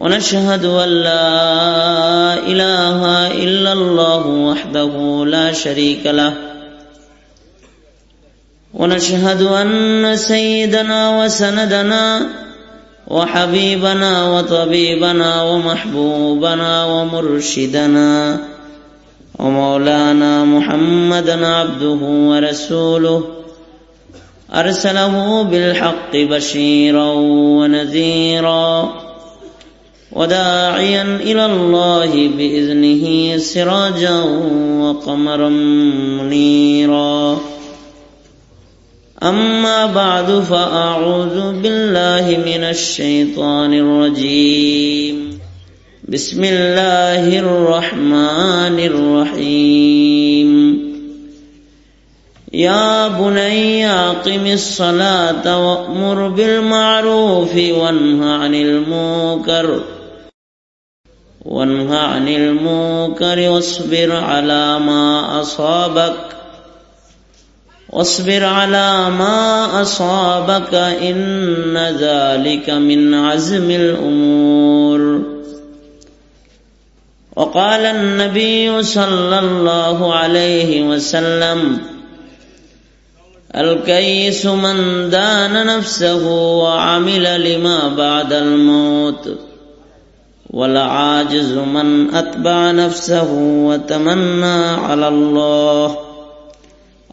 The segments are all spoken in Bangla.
ونشهد أن لا إله إلا الله وحده لا شريك له. ونشهد أن سيدنا وسندنا وحبيبنا وطبيبنا ومحبوبنا ومرشدنا ومولانا محمدا عبده ورسوله. أرسله بالحق بشيرا ونذيرا. وداعيا إلى الله بإذنه سراجا وقمرا منيرا. أما بعد فأعوذ بالله من الشيطان الرجيم. بسم الله الرحمن الرحيم. يا بني أقم الصلاة وأمر بالمعروف وانه عن المنكر. وانه عن المنكر واصبر على ما أصابك. واصبر على ما أصابك إن ذلك من عزم الأمور. وقال النبي صلى الله عليه وسلم الكيس من دان نفسه وعمل لما بعد الموت. والعاجز من أتبع نفسه وتمنى على الله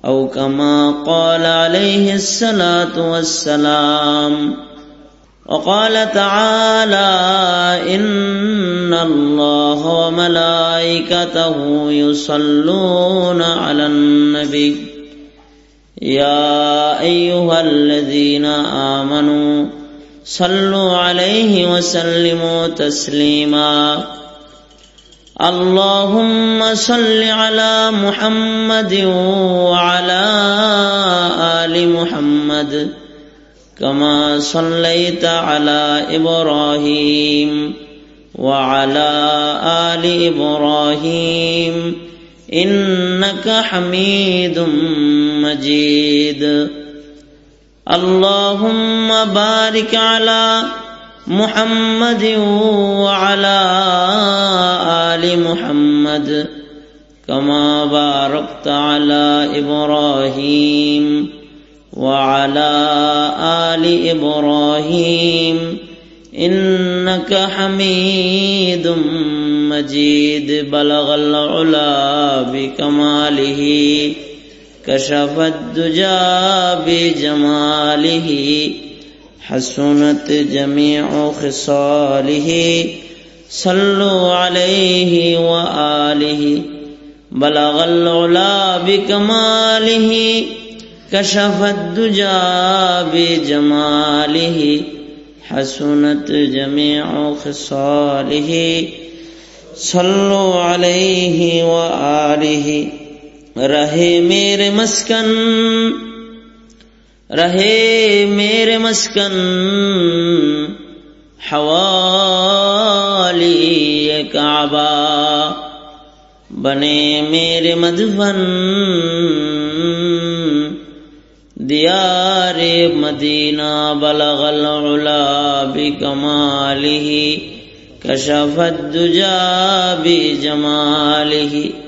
أو كما قال عليه الصلاة والسلام وقال تعالى إن الله وملائكته يصلون على النبي يا أيها الذين آمنوا صلوا عليه وسلموا تسليما. اللهم صل على محمد وعلى آل محمد كما صليت على إبراهيم وعلى آل إبراهيم إنك حميد مجيد. اللهم بارك على محمد وعلى آل محمد كما باركت على إبراهيم وعلى آل إبراهيم إنك حميد مجيد. بلغ العلا بكماله كشف الدجى بجماله حسنت جميع خصاله. صلوا عليه وآله بلغ العلا بكماله. كشف الدجى بجماله حسنت جميع خصاله. صلوا عليه وآله. رہے میرے مسکن، رہے میرے مسکن، حوالی کعبہ بنے میرے مدفن دیار مدینہ بلغ العلا بکمالہ کشف الدجا بجمالہ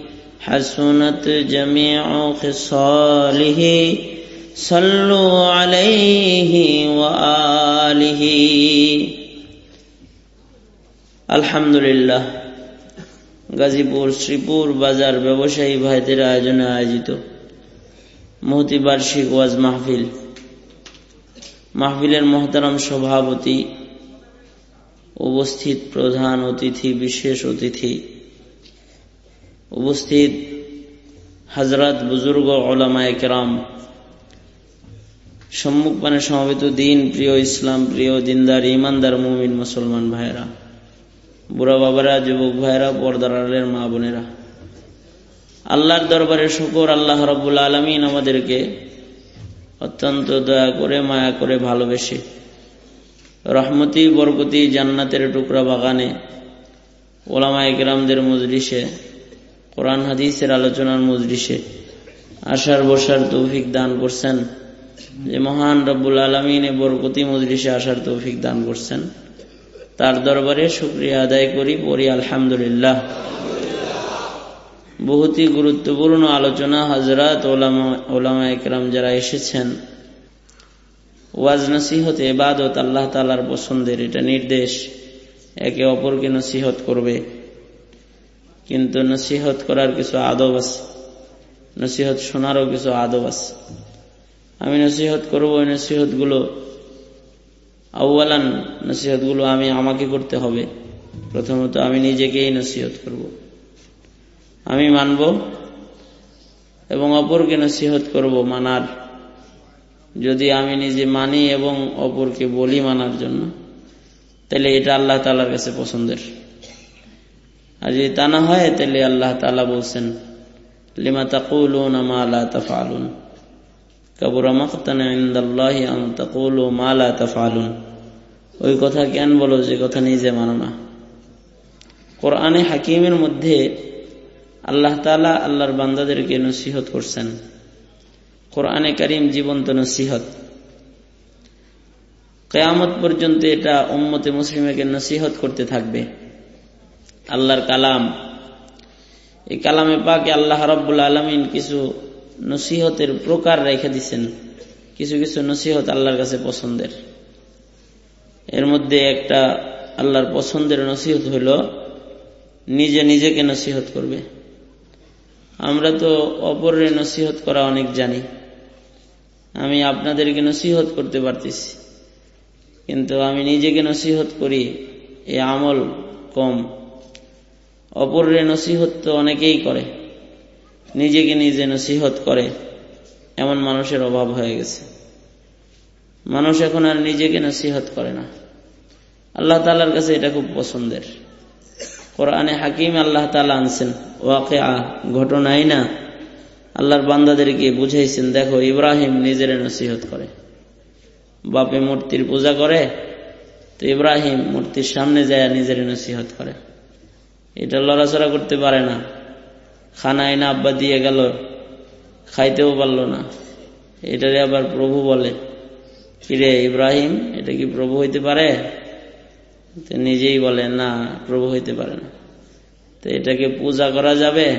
حسنت جميع خصاله صلوا عليه وآله আলহামদুলিল্লাহ গাজীপুর শ্রীপুর বাজার ব্যবসায়ী ভাইদের আয়োজনে আয়োজিত মহতি বার্ষিক ওয়াজ মাহফিল মাহফিলের মহতারাম সভাপতি উপস্থিত প্রধান অতিথি বিশেষ অতিথি উপস্থিত হজরত বুজুর্গ ওলামায় কেরাম, সম্মুখপানে সমবেত দিন প্রিয় ইসলাম, প্রিয় দিনদার ইমানদার মুমিন মুসলমান ভাইরা বুড়া বাবারা, যুবক ভাইরা পর্দারের মা বোনেরা, আল্লাহর দরবারে শুকর, আল্লাহ রব্বুল আলমিন আমাদেরকে অত্যন্ত দয়া করে, মায়া করে ভালোবেসে রহমতি, বরকতি, জান্নাতের টুকরা বাগানে ওলামা ইকরামদের মজলিসে কোরআন, হাদিসের আলোচনার মজলিসে আসার বসার তৌফিক দান করছেন। যে মহান রব্বুল আলমিনে বরকতি মজলিসে আসার তৌফিক দান করছেন। তার দরবারে শুক্রিয়া আদায় করি, পড়ি আলহামদুলিল্লাহ। বহুতই গুরুত্বপূর্ণ আলোচনা হজরত ওলামা একরাম যারা এসেছেন। ওয়াজ নসিহত এবাদত আল্লাহ তালার পছন্দের, এটা নির্দেশ। একে অপরকে নসিহত করবে। কিন্তু নসিহত করার কিছু আদব আছে। নসিহত শোনারও কিছু আদব আছে। আমি নসিহত করব, ওই নসিহতগুলো আউ্বালান নসিহতগুলো আমি, আমাকে করতে হবে। প্রথমত আমি নিজেকেই নসিহত করব। আমি মানব এবং অপরকে নসিহত করব মানার। যদি আমি নিজে মানি এবং অপরকে বলি মানার জন্য, তাহলে এটা আল্লাহ তালার কাছে পছন্দের। আর যদি তা না হয়, তাহলে আল্লাহ তালা বলছেন, লিমা তাকুলুন মা লা তাফআলুন? কাবুরা মাকতান ইনদাল্লাহি আন তাকুলু মা ওই কথা কেন বলো যে কথা নিজে মানো না? কোরআনে হাকিমের মধ্যে আল্লাহ তালা আল্লাহর বান্দাদেরকে নসিহত করছেন। কোরআনে করিম জীবন্ত নসিহত। কেয়ামত পর্যন্ত এটা উম্মতে মুসলিমকে নসিহত করতে থাকবে। আল্লাহর কালাম। এই কালামে পাকে আল্লাহ রব্বুল আলমিন কিছু নসিহতের প্রকার রেখে দিচ্ছেন কিছু কিছু নসিহত আল্লাহর কাছে পছন্দের। এর মধ্যে একটা আল্লাহর পছন্দের নসিহত হইল নিজে নিজেকে নসিহত করবে। আমরা তো অপরের নসিহত করা অনেক জানি। আমি আপনাদেরকে নসিহত করতে পারতেছি। কিন্তু আমি নিজেকে নসিহত করি, এ আমল কম। অপরের নসিহত তো অনেকেই করে। নিজেকে নিজে নসিহত করে। এমন মানুষের অভাব হয়ে গেছে। মানুষ এখন আর নিজেকে নসিহত করে না। আল্লাহ তালার কাছে এটা খুব পছন্দের। কোরআনে হাকিম আল্লাহ তালা আনছেন ওয়াকে আ ঘটনাই না। আল্লাহর বান্দাদেরকে বুঝাইছেন, দেখো, ইব্রাহিম নিজের নসিহত করে। বাপে মূর্তির পূজা করে, তো ইব্রাহিম মূর্তির সামনে যায় নিজের নসিহত করে। এটা লড়াচড়া করতে পারে না। খানায় না আব্বা দিয়ে গেল, খাইতেও পারল না। এটারে আবার প্রভু বলে। কিরে ইব্রাহিম, এটা কি প্রভু হইতে পারে? তো নিজেই বলে, না, প্রভু হইতে পারে না। তো এটাকে পূজা করা যাবে?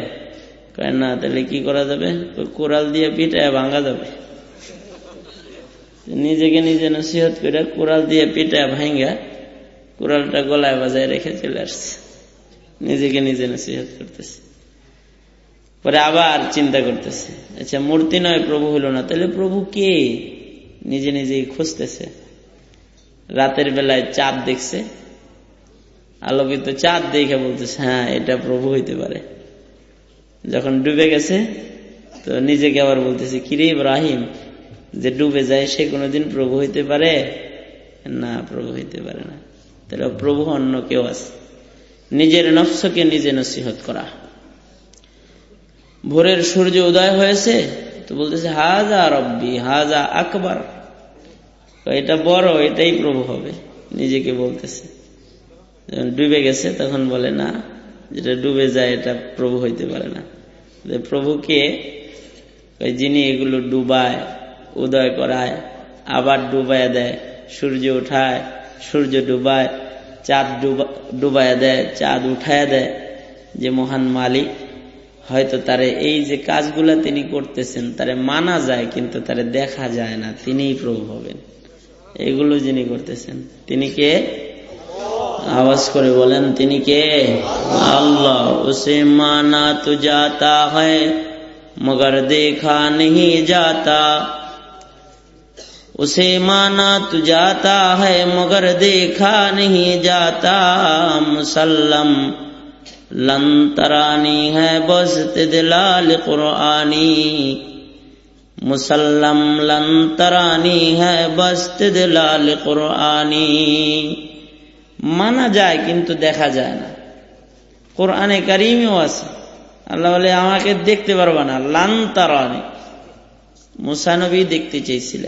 না, তাহলে কি করা যাবে? কোরাল দিয়ে পিটায় ভাঙা যাবে। নিজেকে নিজে নসিহত করে কোরাল দিয়ে পিটায় ভাঙ্গা কোরালটা গলায় বাজায় রেখে চলে আসছে। নিজেকে নিজে নসিহত করতেছে। পরে আবার চিন্তা করতেছে আচ্ছা মূর্তি নয়, প্রভু হলো না। তাহলে প্রভু কে? নিজে নিজেই খুঁজতেছে। রাতের বেলায় চাঁদ দেখছে, আলোকিত চাঁদ দেখে বলতেছে হ্যাঁ এটা প্রভু হইতে পারে। যখন ডুবে গেছে, তো নিজেকে আবার বলতেছে কিরে ইব্রাহিম, যে ডুবে যায়, সে কোনোদিন প্রভু হইতে পারে? না, প্রভু হইতে পারে না। তাহলে প্রভু অন্য কেউ আছে। নিজের নফসকে নিজে নসিহত করা। ভোরের সূর্য উদয় হয়েছে, তো বলতেছে, হাজা রব্বি, হাজা আকবর। এটা বড়, এটাই প্রভু হবে, নিজেকে বলতেছে। যখন ডুবে গেছে, তখন বলে, না, যেটা ডুবে যায়, এটা প্রভু হইতে পারে না। প্রভুকে যিনি এগুলো ডুবায়, উদয় করায়, আবার ডুবায় দেয়, সূর্য উঠায়, সূর্য ডুবায় চাঁদ ডুবায় দেয়, চাঁদ উঠায় দেয়, যে মহান মালিক। হয়তো তারে এই যে কাজগুলা তিনি করতেছেন, তারে মানা যায়, কিন্তু তারে দেখা যায় না, তিনিই প্রভু হবেন। এগুলো যিনি করতেছেন, তিনি কে? আওয়াজ করে বলেন, তিনি কে? আল্লাহ, উসে মানা তো যাতা হয়, মগর দেখা اسے مانا تو جاتا ہے مگر دیکھا نہیں جاتا مسلم لن ترانی ہے بس دلال قرآنی مسلم لن ترانی ہے بس دلال قرآنی مانا جائے کنت دیکھا جائے نا۔ قرآن کریم ہی کریمواس اللہ والے ہما کے دیکھتے پڑو نا لن ترانی۔ مسل بھی دیکھتے چیز ل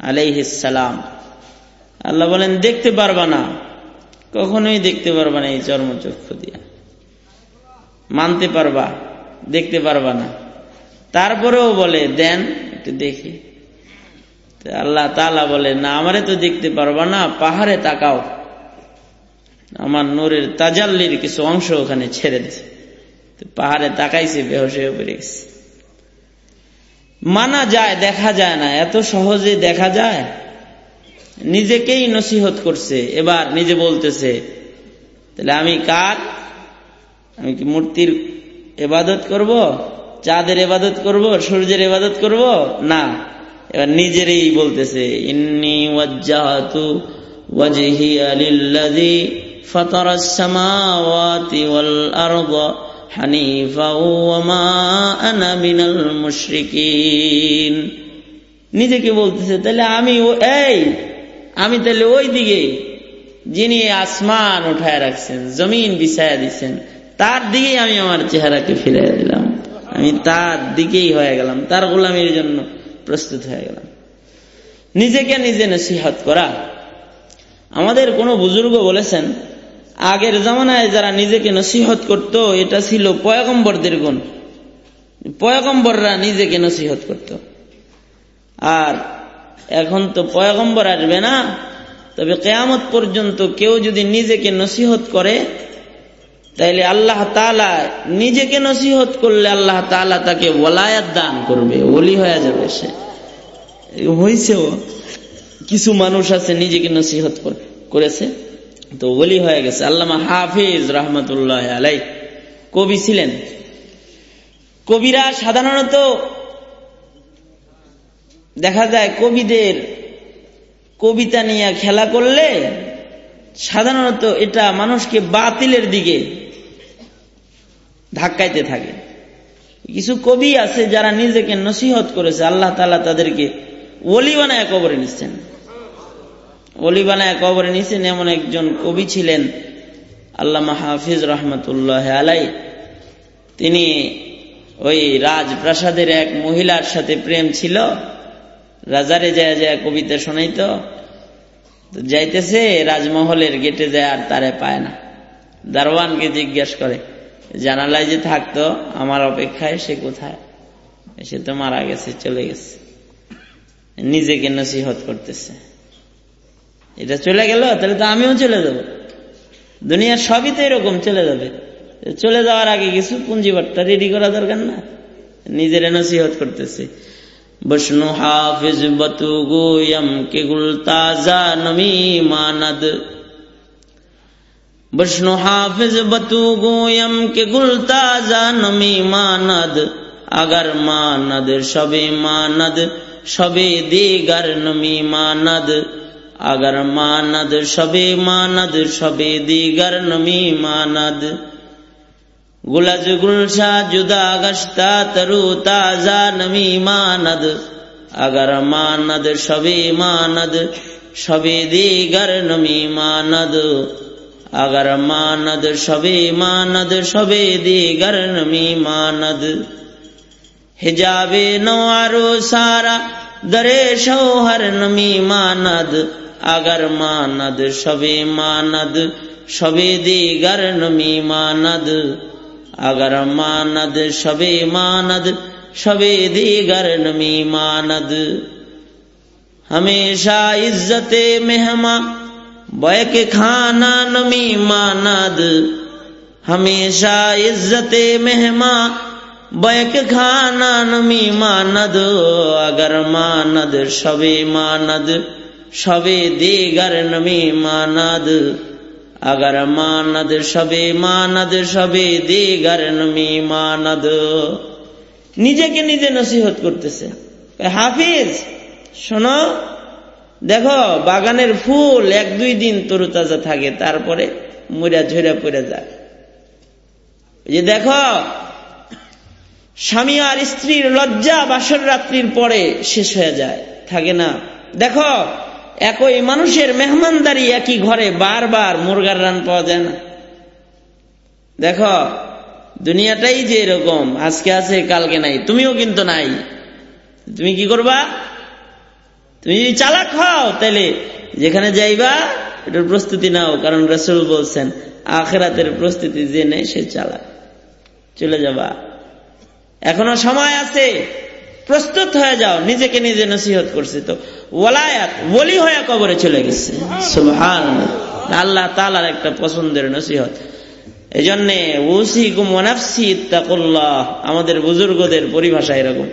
আলাইহিসালাম আল্লাহ বলেন, দেখতে পারবা না। কখনোই দেখতে পারবা না এই চর্মচক্ষু দিয়া। মানতে পারবা, দেখতে পারবা না। তারপরেও বলে, দেন, একটু দেখি। আল্লাহ তালা বলে, না, আমারে তো দেখতে পারবা না, পাহাড়ে তাকাও। আমার নূরের তাজাল্লির কিছু অংশ ওখানে ছেড়ে দিছে। পাহাড়ে তাকাইছে বেহস হয়ে পড়ে গেছে। মানা যায়, দেখা যায় না। এত সহজে দেখা যায়? নিজেকেই নসিহত করছে, এবার নিজে বলতেছে, তাহলে আমি কার? আমি কি মূর্তির এবাদত করব? চাঁদের এবাদত করব? সূর্যের এবাদত করব? না। এবার নিজেরই বলতেছে, ইন্নি নিজেকে বলতেছে, তাহলে আমি ও, এই, আমি তাহলে ওই দিকে যিনি আসমান উঠায় রাখছেন, জমিন বিছায়া দিচ্ছেন তার দিকেই আমি আমার চেহারাকে ফিরে দিলাম। আমি তার দিকেই হয়ে গেলাম, তার গোলামির জন্য প্রস্তুত হয়ে গেলাম। নিজেকে নিজে নসিহত করা। আমাদের কোনো বুজুর্গ বলেছেন আগের জামানায় যারা নিজেকে নসিহত করত, এটা ছিল পয়গম্বরদের গুণ। পয়গম্বররা নিজেকে নসিহত করত। আর এখন তো পয়গম্বর আসবে না, তবে কেয়ামত পর্যন্ত কেউ যদি নিজেকে নসিহত করে, তাইলে আল্লাহ তালা নিজেকে নসিহত করলে আল্লাহ তালা তাকে ওলায়াত দান করবে, ওলি হয়ে যাবে সে। হয়েছেও কিছু মানুষ আছে নিজেকে নসিহত করেছে। তো ওলি হয়ে গেছে। আল্লামা হাফিজ রহমতুল্লাহ আলাই কবি ছিলেন। কবিরা সাধারণত দেখা যায় কবিদের কবিতা নিয়ে খেলা করলে সাধারণত এটা মানুষকে বাতিলের দিকে ধাক্কাইতে থাকে। কিছু কবি আছে যারা নিজেকে নসিহত করেছে, আল্লাহ তালা তাদেরকে ওলি বানায় কবরে নিচ্ছেন। বানায় কবরে নিচ্ছেন এমন একজন কবি ছিলেন আল্লাহ হাফিজ রহমতুল্লাহ আলাই। তিনি ওই রাজপ্রাসাদের এক মহিলার সাথে প্রেম ছিল, রাজারে যায় যায় কবিতা শোনাইতো যাইতেছে রাজমহলের গেটে যায় আর তারে পায় না। দারোয়ানকে জিজ্ঞাসা করে, জানালায় যে থাকতো, আমার অপেক্ষায় সে কোথায়? সে তো মারা গেছে, চলে গেছে। নিজেকে নসিহত করতেছে। এটা চলে গেল, তাহলে তো আমিও চলে যাব। দুনিয়ার সবই তো এরকম, চলে যাবে। চলে যাওয়ার আগে কিছু পুঞ্জিবারটা রেডি করা দরকার না। নিজের নসিহত করতেছে। বসনু হাফিজ বতু গোয়ম কে গুল তাজা নমি মানদ। বসনু হাফিজ বতু গোয়ম কে গুল তাজা নমি মানদ। আগার মানদ সবে মানদ সবে দিগার নমি মানদ। আগার মানদ সবে মানদ সবে দিগার নমি মানদ গুলাজ গুলশা জুদা গস্তা তরু তাজা নমি মানদ আগার মানদ সবে মানদ সবে দিগার নমি মানদ আগার মানদ সবে মানদ সবে দিগার নমি মানদ হিজাবে নওয়ারো সারা দরে শৌহর নমি মানদ আগার মানদ সবে মানদ সবে দিগার নমি মানদ আগার মানদ সবে মানদ সবে দিগার নমি মানদ हमेशा इज्जत मेहमा बैक खाना नमी मानद हमेशा इज्जत मेहमा बैक खाना नमी मानद अगर मानद সবে মানদ সবে দেগার নামে মানাদ। আগার মানাদ, সবে মানাদ, সবে দেগার নামে মানাদ। নিজেকে নিজে নসিহত করতেছে। হাফিজ, শোনো, দেখো, বাগানের ফুল এক দুই দিন তরুতাজা থাকে, তারপরে মুড়া ঝুড়া পড়ে যায়। যে দেখো, স্বামী আর স্ত্রীর লজ্জা বাসর রাত্রির পরে শেষ হয়ে যায়, থাকে না? দেখো একই মানুষের মেহমানদারি একই ঘরে বারবার মুরগার রান পাওয়া যায় না। দেখো, দুনিয়াটাই যে এরকম, আজকে আছে, কালকে নাই, তুমিও কিন্তু নাই। তুমি কি করবা? তুমি যদি চালাক হও, তাহলে যেখানে যাইবা, এটার প্রস্তুতি নাও, কারণ রসুল বলছেন, আখেরাতের প্রস্তুতি যে নেই সে চালাক। চলে যাবা। এখনও সময় আছে। প্রস্তুত হয়ে যাও, নিজেকে নিজে নসিহত করছে তো। ওলায়াত বলি হয়ে কবরে চলে গেছে। সুবহান আল্লাহ তালার একটা পছন্দের নসিহত। এই জন্যে আমাদের বুজুর্গদের পরিভাষা এরকম।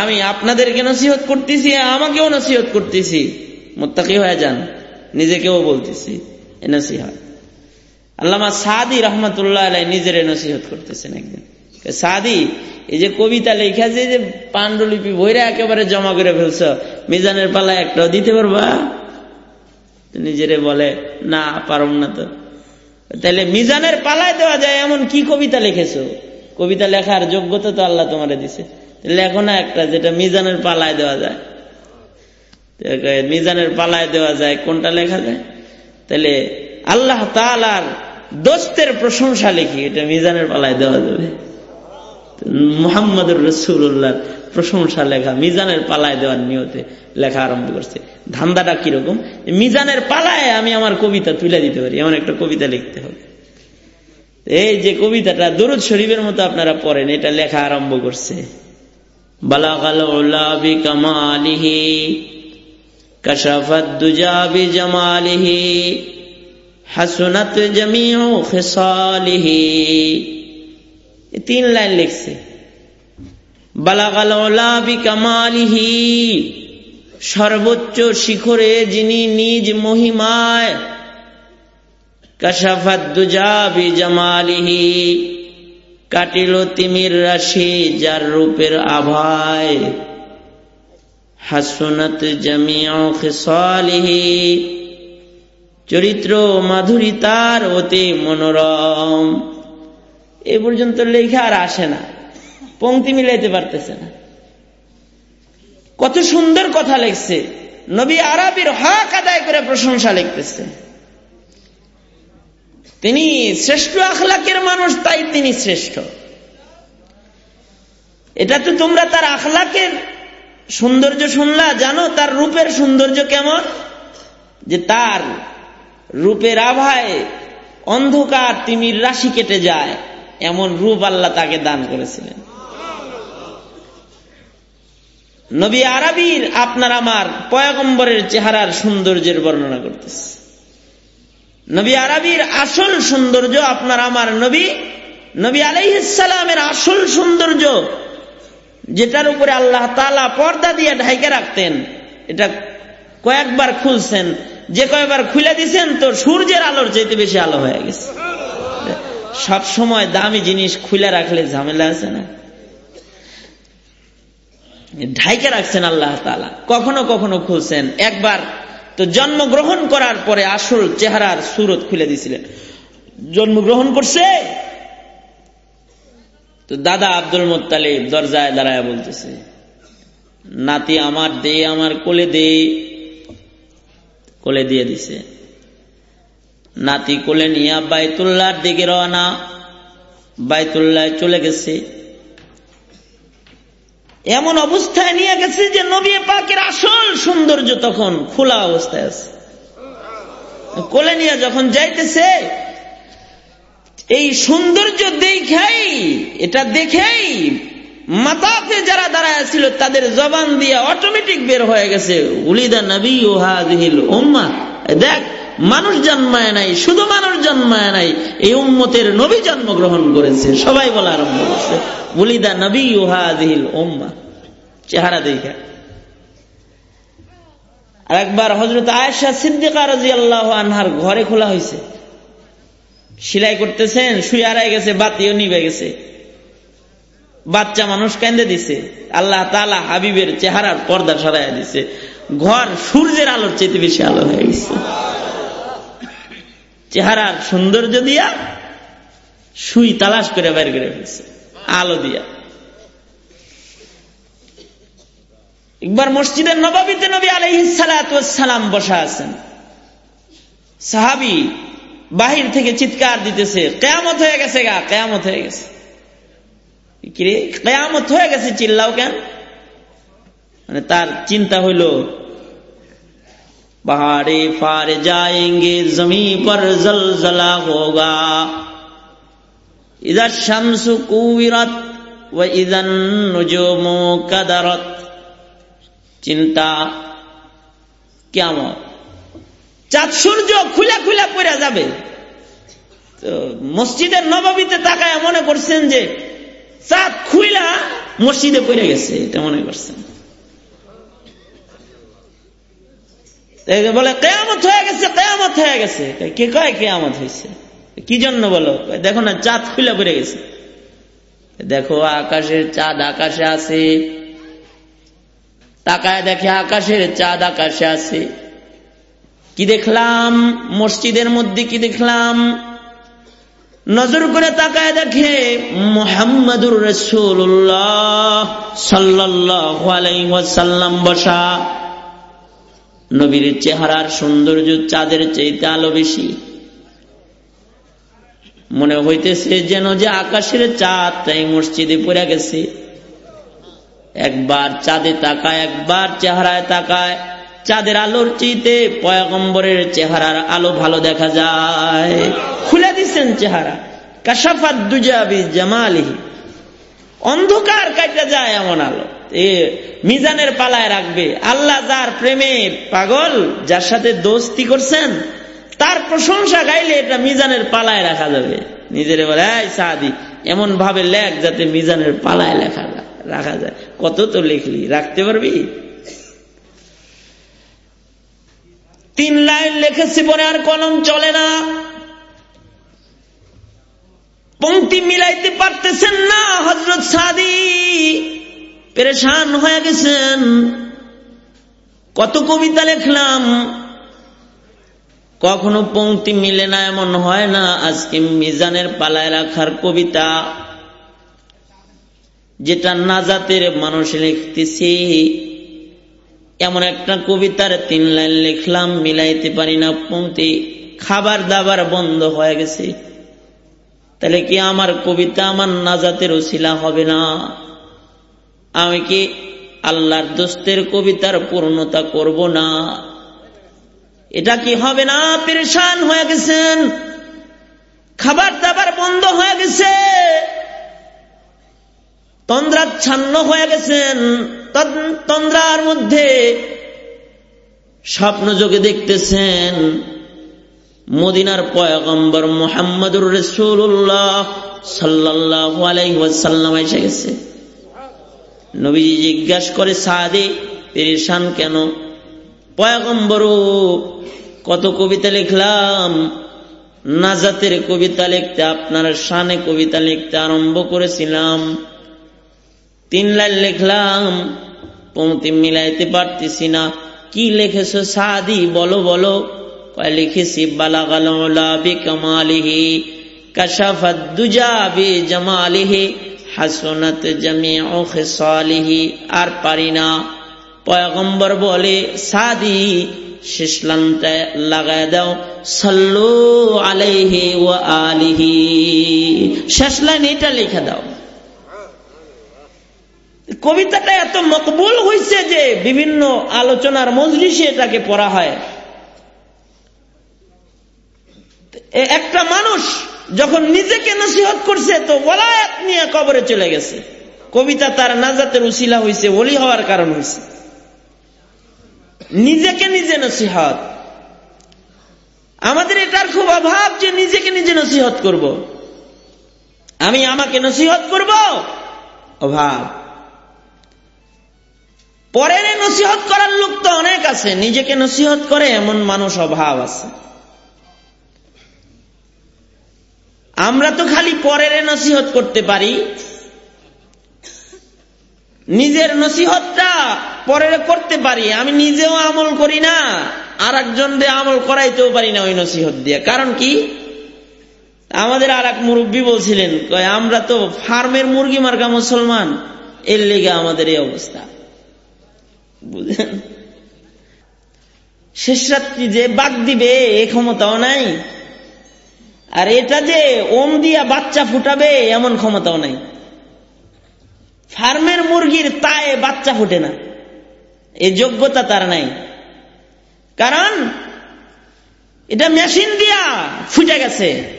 আমি আপনাদেরকে নসিহত করতেছি, আমাকেও নসিহত করতেছি। মোত্তাকি হয়ে যান, নিজেকেও বলতেছি, এ নসিহত। আল্লামা সাদি রহমতুল্লাহ নিজের নসিহত করতেছেন একদিন। সাদি এই যে কবিতা লেখাছে যে পাণ্ডুলিপি বইরা একেবারে জমা করে ফেলছ, মিজানের পালায় একটাও দিতে পারবা? নিজেরে বলে, না, পারম না তো। তাহলে মিজানের পালায় দেওয়া যায়, এমন কি কবিতা লিখেছো? কবিতা লেখার যোগ্যতা তো আল্লাহ তোমার দিছে। লেখো না একটা যেটা মিজানের পালায় দেওয়া যায়। মিজানের পালায় দেওয়া যায়, কোনটা লেখা যায়? তাহলে আল্লাহ তালার দোস্তের প্রশংসা লিখি, এটা মিজানের পালায় দেওয়া যাবে। মোহাম্মদুর রসুল্লাহর প্রশংসা লেখা, মিজানের পালায় দেওয়ার নিয়তে লেখা আরম্ভ করছে। ধান্দাটা কীরকম মিজানের পালায় আমি আমার কবিতা তুলে দিতে পারি, এমন একটা কবিতা লিখতে হবে। এই যে কবিতাটা দরুদ শরীফের মতো আপনারা পড়েন, এটা লেখা আরম্ভ করছে। কামালিহি জামালিহি হাসুনাত জামিউ খিসালিহি। তিন লাইন লিখছে। কামালিহি, সর্বোচ্চ শিখরে যিনি নিজ মহিমায় কাশাফাদ্দুজাবি জামালিহি, কাটিল তিমির রাশি যার রূপের আভায়। হাসুনত জমিও খিসালিহি, চরিত্র মাধুরী তার অতি মনোরম। এ পর্যন্ত লেখা আর আসে না। পঙ্ক্তি মিলাইতে পারতেছে না। কত সুন্দর কথা লিখছে। নবী আরবির হক আদায় করে প্রশংসা লিখতেছে। তিনি শ্রেষ্ঠ আখলাকের মানুষ, তাই তিনি শ্রেষ্ঠ। এটা তো তোমরা তার আখলাকের সৌন্দর্য শুনলা, জানো তার রূপের সৌন্দর্য কেমন? যে তার রূপের আভায় অন্ধকার তিমির রাশি কেটে যায়। এমন রূপ আল্লাহ তাকে দান করেছিলেন। নবী আরবির আপনার আমার পয়গম্বরের চেহারার সৌন্দর্যের বর্ণনা করতেছে। নবী আরবির আসল সৌন্দর্য আপনার আমার নবী নবী আলাইসালামের আসল সৌন্দর্য যেটার উপরে আল্লাহ তালা পর্দা দিয়ে ঢাইকে রাখতেন, এটা কয়েকবার খুলছেন, যে কয়েকবার খুলে দিছেন তো সূর্যের আলোর চাইতে বেশি আলো হয়ে গেছে। সব সময় দামি জিনিস খুলে রাখলে ঝামেলা আছে না? ঢাইকে রাখছেন আল্লাহ তালা কখনো কখনো খুলছেন। একবার তো জন্মগ্রহণ করার পরে আসল চেহারার সুরত খুলে দিছিলেন জন্মগ্রহণ করছে? তো দাদা আব্দুল মোত্তালিব দরজায় দাঁড়ায় বলতেছে, নাতি আমার দে, আমার কোলে দে। কোলে দিয়ে দিছে। নাতি কোলে নিয়ে বাইতুল্লাহর দিকে রওনা। বাইতুল্লাহ চলে গেছে। এমন অবস্থায় নিয়ে গেছে যে নবী পাকের আসল সৌন্দর্য তখন খোলা অবস্থায় আছে। কোলে নিয়ে যখন যাইতেছে, এই সৌন্দর্য দেখাই, এটা দেখেই মাতাতে যারা দাঁড়ায় ছিল তাদের জবান দিয়ে অটোমেটিক বের হয়ে গেছে, উলিদা নবী ও হাদিল উম্মা দেখ মানুষ জন্মায় নাই, শুধু মানুষ জন্মায় নাই, এই উম্মতের নবী জন্মগ্রহণ করেছে। সবাই বলা আরম্ভ করছে বুলিদা নবী ওহাদিল ওম্মা চেহারা দেখা। আর একবার হজরত আয়েশা সিদ্দিকা রাজি আল্লাহ আনহার ঘরে খোলা হয়েছে সিলাই করতেছেন, শুয়ে আড়াই গেছে, বাতিও নিবে গেছে। বাচ্চা মানুষ কেন্দে দিছে। আল্লাহ তালা হাবিবের চেহারার পর্দা সরাই দিছে। ঘর সূর্যের আলোর চেয়ে বেশি আলো হয়ে গেছে। চেহারার সৌন্দর্য দিয়া সুই তালাশ করে বের করে ফেলছে, আলো দিয়া। একবার মসজিদের নবাবিতে নবী আলহিসালাম বসা আছেন। সাহাবি বাহির থেকে চিৎকার দিতেছে, কেয়ামত হয়ে গেছে গা, কেয়ামত হয়ে গেছে। কেয়ামত হয়ে গেছে, চিল্লাও কেন? মানে তার চিন্তা হইল पहाड़े पार जाएंगे जमी पर जलजला होगा इधर शम्स कुविरत व इधन नुजुमो कदरत চিন্তা কেমন চাঁদ সূর্য খুলে খুলে পড়ে যাবে তো মসজিদের নবাবিতে তাকায় মনে করছেন যে চাঁদ খুইলা মসজিদে পড়ে গেছে এটা মনে করছেন বলে, কেয়ামত হয়ে গেছে, কেয়ামত হয়ে গেছে। কে কয় কেয়ামত হয়েছে? কি জন্য বলো? দেখো না, চাঁদ খুলে পড়ে গেছে। দেখো, আকাশের চাঁদ আকাশে আছে। তাকায় দেখে আকাশের চাঁদ আকাশে আছে। কি দেখলাম? মসজিদের মধ্যে কি দেখলাম? নজর করে তাকায় দেখে মোহাম্মদুর রসুল্লাহ সাল্লাহ বসা। নবীর চেহারার সৌন্দর্য চাঁদের চাইতে আলো বেশি। মনে হইতেছে যেন যে আকাশের চাঁদ তাই মসজিদে পড়ে গেছে। একবার চাঁদে তাকায়, একবার চেহারায় তাকায়, চাঁদের আলোর চিতে পয়গম্বরের চেহারার আলো ভালো দেখা যায়। খুলে দিচ্ছেন চেহারা। কাশাফাত দুজাবি জামালিহি। অন্ধকার কাটা যায় এমন আলো। মিজানের পালায় রাখবে। আল্লাহ যার প্রেমে পাগল, যার সাথে দোস্তি করছেন, তার প্রশংসা গাইলে এটা মিজানের পালায় রাখা যাবে। নিজের বলে, এই সাদি, এমন ভাবে লেখ যাতে মিজানের পালায় লেখা রাখা যায়। কত তো লিখলি, রাখতে পারবি? তিন লাইন লিখেছি পরে আর কলম চলে না। পঙ্ক্তি মিলাইতে পারতেছেন না হজরত সাদি। পেরেশান হয়ে গেছেন। কত কবিতা লিখলাম। কখনো পঙ্ক্তি মিলে না, এমন হয় না। আজকে মিজানের পালায় রাখার কবিতা। যেটা নাজাতের মানুষ লিখতেছি। এমন একটা কবিতার তিন লাইন লিখলাম, মিলাইতে পারি না পঙ্ক্তি। খাবার দাবার বন্ধ হয়ে গেছে। তাহলে কি আমার কবিতা আমার নাজাতের ওসিলা হবে না? আমি কি আল্লাহর দোস্তের কবিতার পূর্ণতা করব না? এটা কি হবে না? পরেশান হয়ে গেছেন। খাবার দাবার বন্ধ হয়ে গেছে। তন্দ্রাচ্ছন্ন হয়ে গেছেন। তন্দ্রার মধ্যে স্বপ্ন যোগে দেখতেছেন। মদিনার পয়গম্বর মোহাম্মদুর রসুল্লাহ সাল্লাহ আলাইসাল্লাম এসে গেছে। নবীজি জিজ্ঞাসা করে, সাদে, পেরেশান কেন? পয়গম্বর কত কবিতা লিখলাম, নাজাতের কবিতা লিখতে, আপনার শানে কবিতা লিখতে আরম্ভ করেছিলাম। তিন লাইন লিখলাম, পঙ্ক্তি মিলাইতে পারতেছি না। কি লিখেছ সাদি? বলো বলো। কয়, লিখেছি, বালাগালি কামালিহি, কাশাফত দুজাবি জামালিহি। হাসনাত জামিউ খিসালিহি, আর পারি না। পয়গম্বর বলে, সাদি, শেষ লাইনটা লাগায় দাও। সাল্লু আলাইহি ও আলিহি। শেষ এটা লিখে দাও। কবিতাটা এত মকবুল হয়েছে যে বিভিন্ন আলোচনার মজলিসে এটাকে পড়া হয়। একটা মানুষ যখন নিজেকে নসিহত করছে, তো ওলায়াত নিয়ে কবরে চলে গেছে। কবিতা তার নাজাতের উশিলা হয়েছে ওলি হওয়ার কারণ হয়েছে নিজেকে নিজে নসিহত। আমাদের এটার খুব অভাব যে নিজেকে নিজে নসিহত করব। আমি আমাকে নসিহত করব? অভাব। পরের নসিহত করার লোক তো অনেক আছে, নিজেকে নসিহত করে এমন মানুষ অভাব আছে। আমরা তো খালি পরের নসিহত করতে পারি। নিজের নসিহতটা পরের করতে পারি। আমি নিজেও আমল করি না আর একজন আমল করাইতেও পারি না ওই নসিহত দিয়ে। কারণ কি? আমাদের আর এক মুরব্বী বলছিলেন আমরা তো ফার্মের মুরগি মার্কা মুসলমান, এর লেগে আমাদের এই অবস্থা। বুঝলেন? শেষ রাত্রি যে বাদ দিবে, এ ক্ষমতাও নাই। আর এটা যে ওম দিয়া বাচ্চা ফুটাবে এমন ক্ষমতাও নাই। ফার্মের মুরগির তায়ে বাচ্চা ফুটে না। এই যোগ্যতা তার নাই। কারণ এটা মেশিন দিয়া ফুটে গেছে।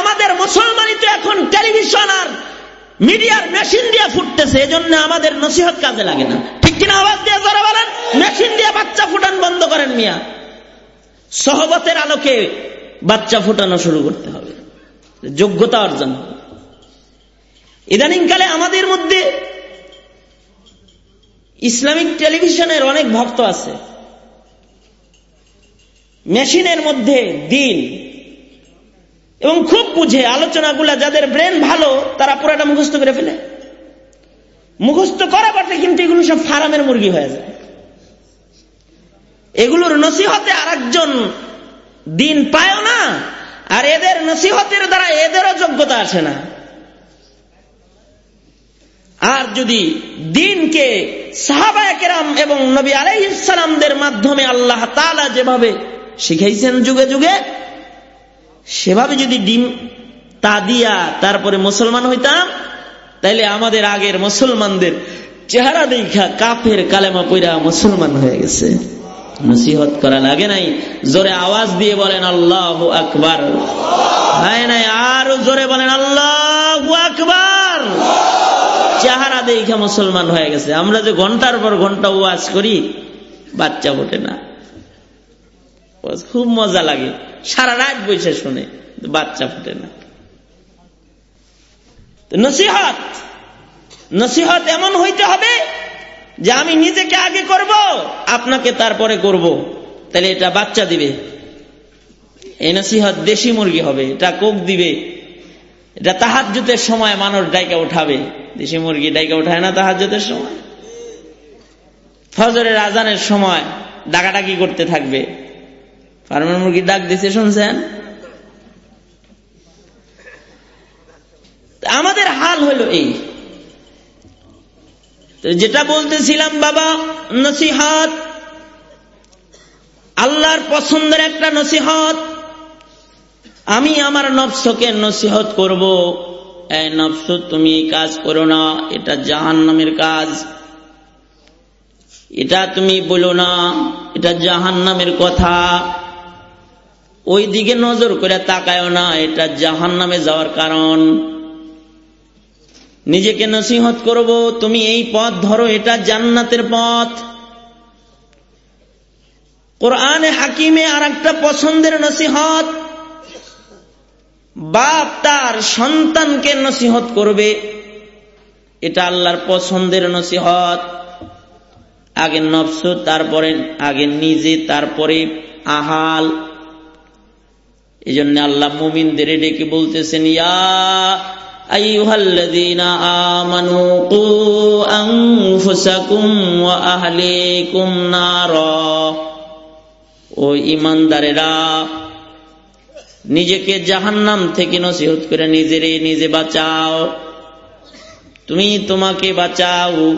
আমাদের মুসলমানই তো এখন টেলিভিশন আর মিডিয়ার মেশিন দিয়া ফুটতেছে, এজন্য আমাদের নসিহত কাজে লাগে না। ঠিক কিনা আওয়াজ দিয়ে যারা বলেন? মেশিন দিয়া বাচ্চা ফুটান বন্ধ করেন মিয়া। সহবতের আলোকে বাচ্চা ফোটানো শুরু করতে হবে। যোগ্যতা অর্জন ইদানিংকালে আমাদের মধ্যে ইসলামিক টেলিভিশনের অনেক ভক্ত আছে। মেশিনের মধ্যে দিন এবং খুব বুঝে আলোচনাগুলা যাদের ব্রেন ভালো, তারা পুরাটা মুখস্থ করে ফেলে। মুখস্থ করা পারলে কিন্তু এগুলো সব ফার্মের মুরগি হয়ে যায়। এগুলোর নসিহতে আর একজন দিন পায় না, আর এদের নসিহতের দ্বারা এদেরও যোগ্যতা আসে না। আর যদি দিনকে সাহাবায়াকেরাম এবং নবী আলাইসালামদের মাধ্যমে আল্লাহ তালা যেভাবে শিখাইছেন যুগে যুগে, সেভাবে যদি ডিম তা দিয়া তারপরে মুসলমান হইতাম, তাইলে আমাদের আগের মুসলমানদের চেহারা দেখা কাফের কালেমা পইরা মুসলমান হয়ে গেছে। নসিহত করা লাগে নাই। জোরে আওয়াজ দিয়ে বলেন, আল্লাহ আকবার। হয় নাই? আরও জোরে বলেন, আল্লাহ আকবার। চেহারা দেখে মুসলমান হয়ে গেছে। আমরা যে ঘণ্টার পর ঘণ্টা ওয়াজ করি, বাচ্চা ওঠে না। খুব মজা লাগে। সারা রাত বসে শুনে, বাচ্চা ফুটে না। নসিহত নসিহত এমন হইতে হবে যে আমি নিজেকে আগে করব, আপনাকে তারপরে করব। তাহলে এটা বাচ্চা দিবে। এই দেশি মুরগি হবে, এটা কোক দিবে। এটা তাহাজ্যতের সময় মানুষ ডাইকা উঠাবে। দেশি মুরগি ডাইকা উঠায় না তাহাজ্যতের সময়। ফজরের আজানের সময় ডাকাডাকি করতে থাকবে। ফার্মের মুরগি ডাক দিছে, শুনছেন? আমাদের হাল হলো এই। যেটা বলতেছিলাম, বাবা, নসিহত। আল্লাহর পছন্দের একটা নসিহত। আমি আমার নফসকে নসিহত করব। এই নফস, তুমি কাজ করো না, এটা জাহান নামের কাজ। এটা তুমি বলো না, এটা জাহান নামের কথা। ওই দিকে নজর করে তাকায় না, এটা জাহান নামে যাওয়ার কারণ। নিজেকে নসিহত করব, তুমি এই পথ ধরো, এটা জান্নাতের পথ। কোরআনে হাকিমে আর একটা পছন্দের নসিহত, বাপ তার সন্তানকে নসিহত করবে, এটা আল্লাহর পছন্দের নসিহত। আগে নফস, তারপরে, আগে নিজে, তারপরে আহাল। এই জন্য আল্লাহ মুমিনদের ডেকে বলতেছেন, ইয়া ওয়া আহলিকুম নারা ও ইমানদারেরা, নিজেকে জাহান্নাম থেকে নসিহত করে নিজেরে নিজে বাঁচাও। তুমি তোমাকে বাঁচাও।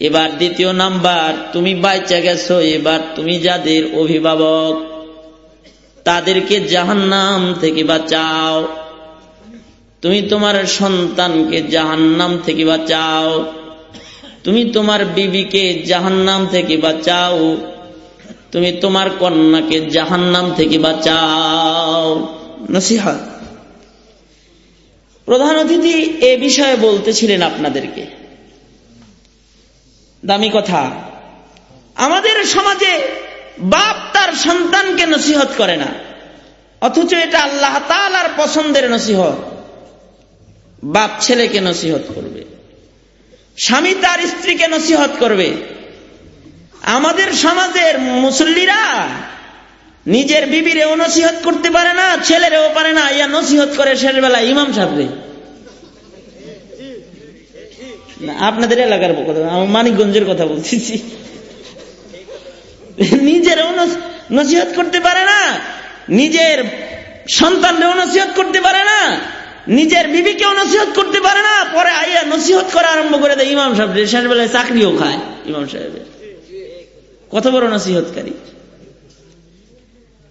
এবার দ্বিতীয় নাম্বার, তুমি বাইচা গেছো, এবার তুমি যাদের অভিভাবক, তাদেরকে জাহান্নাম থেকে বাঁচাও। তুমি তোমার সন্তানকে জাহান্নাম থেকে বাঁচাও। তুমি তোমার বিবিকে জাহান্নাম থেকে বাঁচাও। তুমি তোমার কন্যাকে জাহান্নাম থেকে বাঁচাও। নসিহত প্রধান অতিথি এ বিষয়ে বলতেছিলেন আপনাদেরকে। দামি কথা। আমাদের সমাজে বাপ তার সন্তানকে নসিহত করে না। অথচ এটা আল্লাহ তালার পছন্দের নসিহত। বাপ ছেলেকে নসিহত করবে। স্বামী তার স্ত্রীকে নসিহত করবে। আমাদের সমাজের মুসল্লিরা নিজের বিবিরেও নসিহত করতে পারে না, ছেলেরেও পারে না। ইয়া নসিহত করে শেষ বেলা ইমাম সাহেবরে আপনাদের এলাকার কথা মানিকগঞ্জের কথা বলতেছি। নিজেরও নসিহত করতে পারে না, নিজের সন্তানরেও নসিহত করতে পারে না। নিজের বিবিকেও নসিহত করতে পারে না, পরে আইয়া নসিহত করা আরম্ভ করে দেয়। ইমাম সাহেব শেষ বেলায় চাকরিও খায়, ইমাম সাহেবের। কত বড় নসিহতকারী।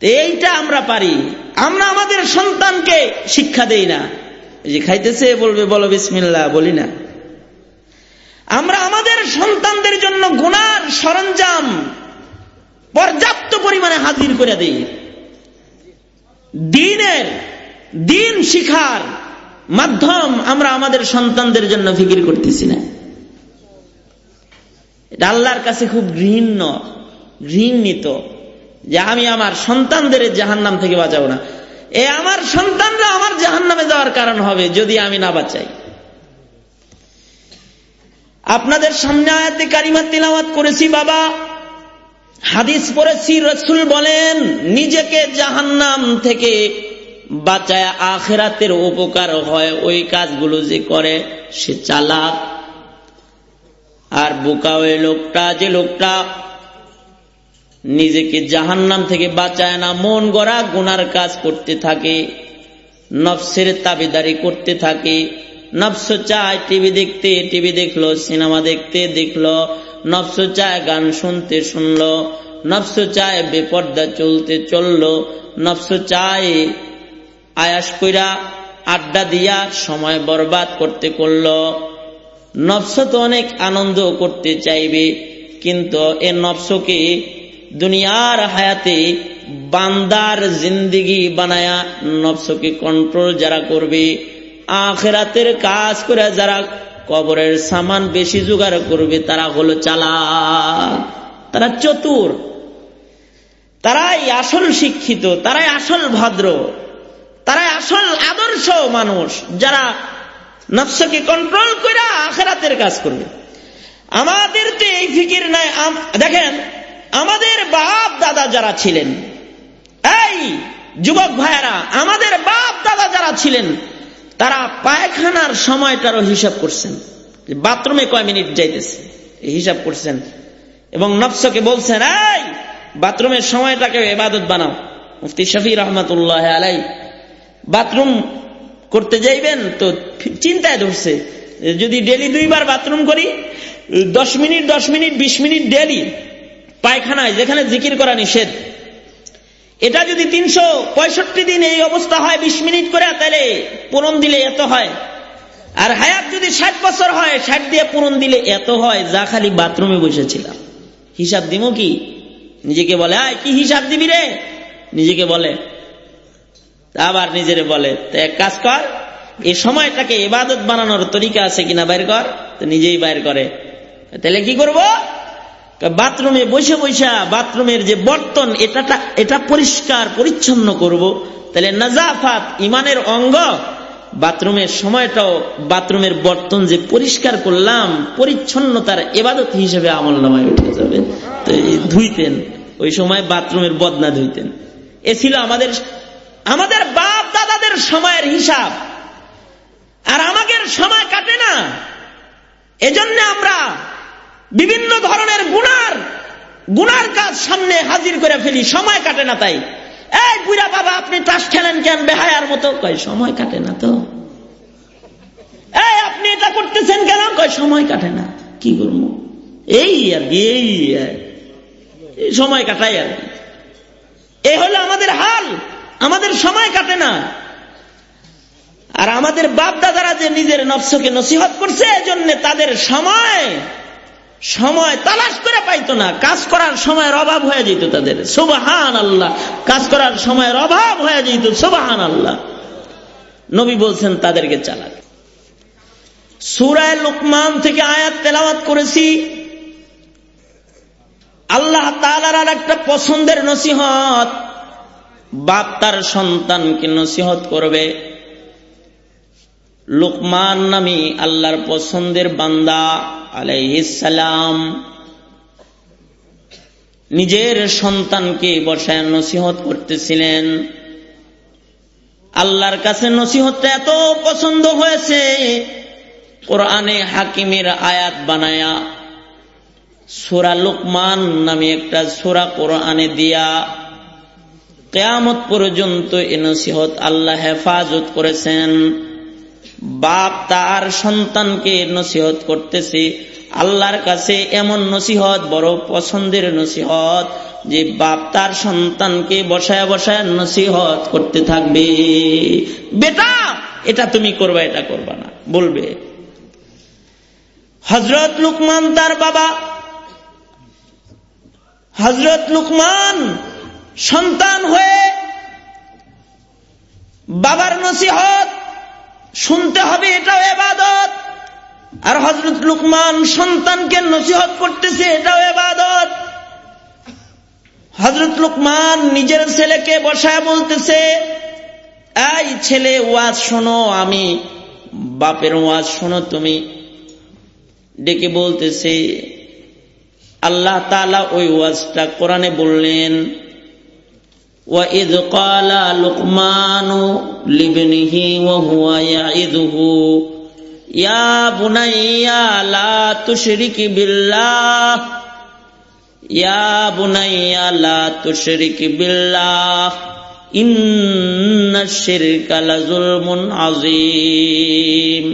এইটা আমরা পারি। আমরা আমাদের সন্তানকে শিক্ষা দেই না। যে খাইতেছে, বলবে, বলো বিসমিল্লা বলি না। আমরা আমাদের সন্তানদের জন্য গুনার সরঞ্জাম পর্যাপ্ত পরিমাণে হাজির করে দিই। দিনের, দিন শিখার মাধ্যম আমরা আমাদের সন্তানদের জন্য ফিকির করতেছি না। এটা আল্লাহর কাছে খুব ঘৃণ্য, ঘৃণিত যে আমি আমার সন্তানদের জাহান নাম থেকে বাঁচাবো না। এ আমার সন্তানরা আমার জাহান নামে যাওয়ার কারণ হবে যদি আমি না বাঁচাই। আপনাদের সামনে আয়াতে কারিমা তিলাওয়াত করেছি, বাবা। হাদিস পড়েছি, রসুল বলেন, নিজেকে জাহান্নাম থেকে বাঁচায় আখেরাতের উপকার হয়, ওই কাজগুলো যে করে, সে চালাক। আর বোকা ওই লোকটা, যে লোকটা নিজেকে জাহান্নাম থেকে বাঁচায় না, মন গড়া গুনার কাজ করতে থাকে, নফসের তাবিদারি করতে থাকে। নফস চায় টিভি দেখতে, টিভি দেখল, সিনেমা দেখতে দেখল, নফস চায় গান শুনতে শুনলো, নফস চায় বেপর্দা চলতে চলল, নফস চায় আয়াস কইরা আড্ডা দিয়া সময় বরবাদ করতে করল। নফস তো অনেক আনন্দ করতে চাইবে, কিন্তু এ নফসকে দুনিয়ার হায়াতে বান্দার জিন্দিগি বানায়া নফসকে কন্ট্রোল যারা করবে, আখেরাতের কাজ করে যারা কবরের সামান বেশি জোগাড় করবে, তারা হলো চালাক, তারা চতুর, তারাই আসল শিক্ষিত, তারাই আসল ভদ্র। তারাই আসল আদর্শ মানুষ যারা নফসকে কন্ট্রোল করে আখেরাতের কাজ করবে। আমাদের তো এই ফিকির নাই দেখেন, আমাদের বাপ দাদা যারা ছিলেন, এই যুবক ভাইয়েরা, আমাদের বাপ দাদা যারা ছিলেন, তারা পায়খানার সময়টারও হিসাব করছেন। বাথরুমে কয় মিনিট যাইতেছে হিসাব করছেন। এবং নফসকে বলছেন, এই, বাথরুমের সময়টাকে এবাদত বানাও। মুফতি শফি রহমতুল্লাহ আলাই বাথরুম করতে যাইবেন, তো চিন্তায় ধরছে। যদি ডেলি দুইবার বাথরুম করি, দশ মিনিট দশ মিনিট, বিশ মিনিট ডেলি পায়খানায়, যেখানে জিকির করা নিষেধ। এটা যদি তিনশো পঁয়ষট্টি দিন এই অবস্থা হয়, বিশ মিনিট করে, তাহলে পূরণ দিলে এত হয়। আর হায়াত যদি ষাট বছর হয়, ষাট দিয়ে পূরণ দিলে এত হয়, যা খালি বাথরুমে বসেছিলাম। হিসাব দিব কি? নিজেকে বলে, আয়, কি হিসাব দিবি রে? নিজেকে বলে আবার নিজের বলে, তো এক কাজ কর, এই সময়টাকে ইবাদত বানানোর তরিকা আছে কিনা বাইর কর। তো নিজেই বাইর করে। তাহলে কি করব? বাথরুমে বসে বসা বাথরুমের যে বর্তন এটা এটা পরিষ্কার, পরিচ্ছন্ন করব। তাহলে নাজাফাত, ইমানের অঙ্গ, বাথরুমের সময়টাও বাথরুমের বর্তন যে পরিষ্কার করলাম, পরিচ্ছন্নতার এবাদত হিসেবে আমল নামায় উঠে যাবে। তো ধুইতেন, ওই সময় বাথরুমের বদনা ধুইতেন। এ ছিল আমাদের আমাদের বাপ দাদাদের সময়ের হিসাব। আর আমাদের সময় কাটে না। এজন্য আমরা বিভিন্ন ধরনের গুনার গুনার কাজ সামনে হাজির করে ফেলি। সময় কাটে না তাই। এই বুড়া বাবা, আপনি তাস খেলেন কেন? বেহায়ার মতো। কয়, সময় কাটে না তো। এই আপনি এটা করতেছেন কেন? কয়, সময় কাটে না। কি করব? এই আর কি, এই সময় কাটাই আর এই হলো আমাদের হাল। আমাদের সময় কাটে না। আর আমাদের বাপ দাদারা যে নিজের নফসকে নসিহত করছে, এজন্য তাদের সময় সময় তালাশ করে পাইতো না। কাজ করার সময়ের অভাব হয়ে যেত তাদের। সুবাহান আল্লাহ কাজ করার সময়ের অভাব হয়ে যেত সুবাহান আল্লাহ নবী বলছেন, তাদেরকে চালাক। সুরায় লুকমান থেকে আয়াত তেলাওয়াত করেছি। আল্লাহ তালার আর একটা পছন্দের নসিহত। বাপ তার সন্তানকে নসিহত করবে। লুকমান নামি আল্লাহর পছন্দের বান্দা আলাইহিসালাম নিজের সন্তানকে বসায় নসিহত করতেছিলেন। আল্লাহর কাছে নসিহতটা এত পছন্দ হয়েছে, কোরআনে হাকিমের আয়াত বানায়া, সোরা লুকমান নামে একটা সোরা কোরআনে দিয়া কেয়ামত পর্যন্ত এ নসিহত আল্লাহ হেফাজত করেছেন। বাপ তার সন্তানকে নসিহত করতেছে। আল্লাহর কাছে এমন নসিহত, বড় পছন্দের নসিহত যে বাপ তার সন্তানকে বসায় বসায় নসিহত করতে থাকবে। বেটা, এটা তুমি করবা, এটা করবা না, বলবে। হজরত লুকমান তার বাবা। হজরত লুকমান সন্তান হয়ে বাবার নসিহত শুনতে হবে, এটাও এবাদত। আর হজরত লুকমান সন্তানকে নসিহত করতেছে, এটাও এবাদত। হজরত লুকমান নিজের ছেলেকে বসায় বলতেছে, এই ছেলে, ওয়াজ শোনো, আমি বাপের ওয়াজ শোনো, তুমি ডেকে বলতেছে, আল্লাহ তালা ওই ওয়াজটা কোরআনে বললেন وإذ قال لقمان لابنه وهو يعظه يا بني لا تشرك بالله يا بني لا تشرك بالله إن الشرك لظلم عظيم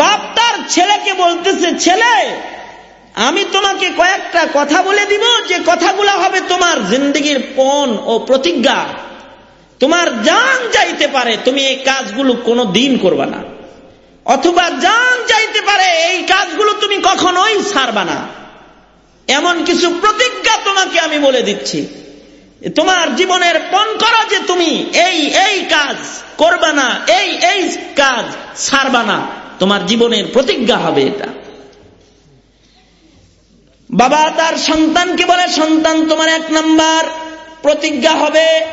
বাপ তার ছেলেকে বলতেছে ছেলে আমি তোমাকে কয়েকটা কথা বলে দিব, যে কথাগুলো হবে তোমার জিন্দগির পণ ও প্রতিজ্ঞা। তোমার জান যাইতে পারে, তুমি এই কাজগুলো কোনো দিন করবা না। অথবা জান যাইতে পারে, এই কাজগুলো তুমি কখনোই ছাড়বা না। এমন কিছু প্রতিজ্ঞা তোমাকে আমি বলে দিচ্ছি। তোমার জীবনের পণ করো যে তুমি এই এই কাজ করবা না, এই এই কাজ ছাড়বা না। তোমার জীবনের প্রতিজ্ঞা হবে এটা। বাবা তার সন্তানকে বলে, সন্তান, তোমার এক নাম্বার প্রতিজ্ঞা হবে।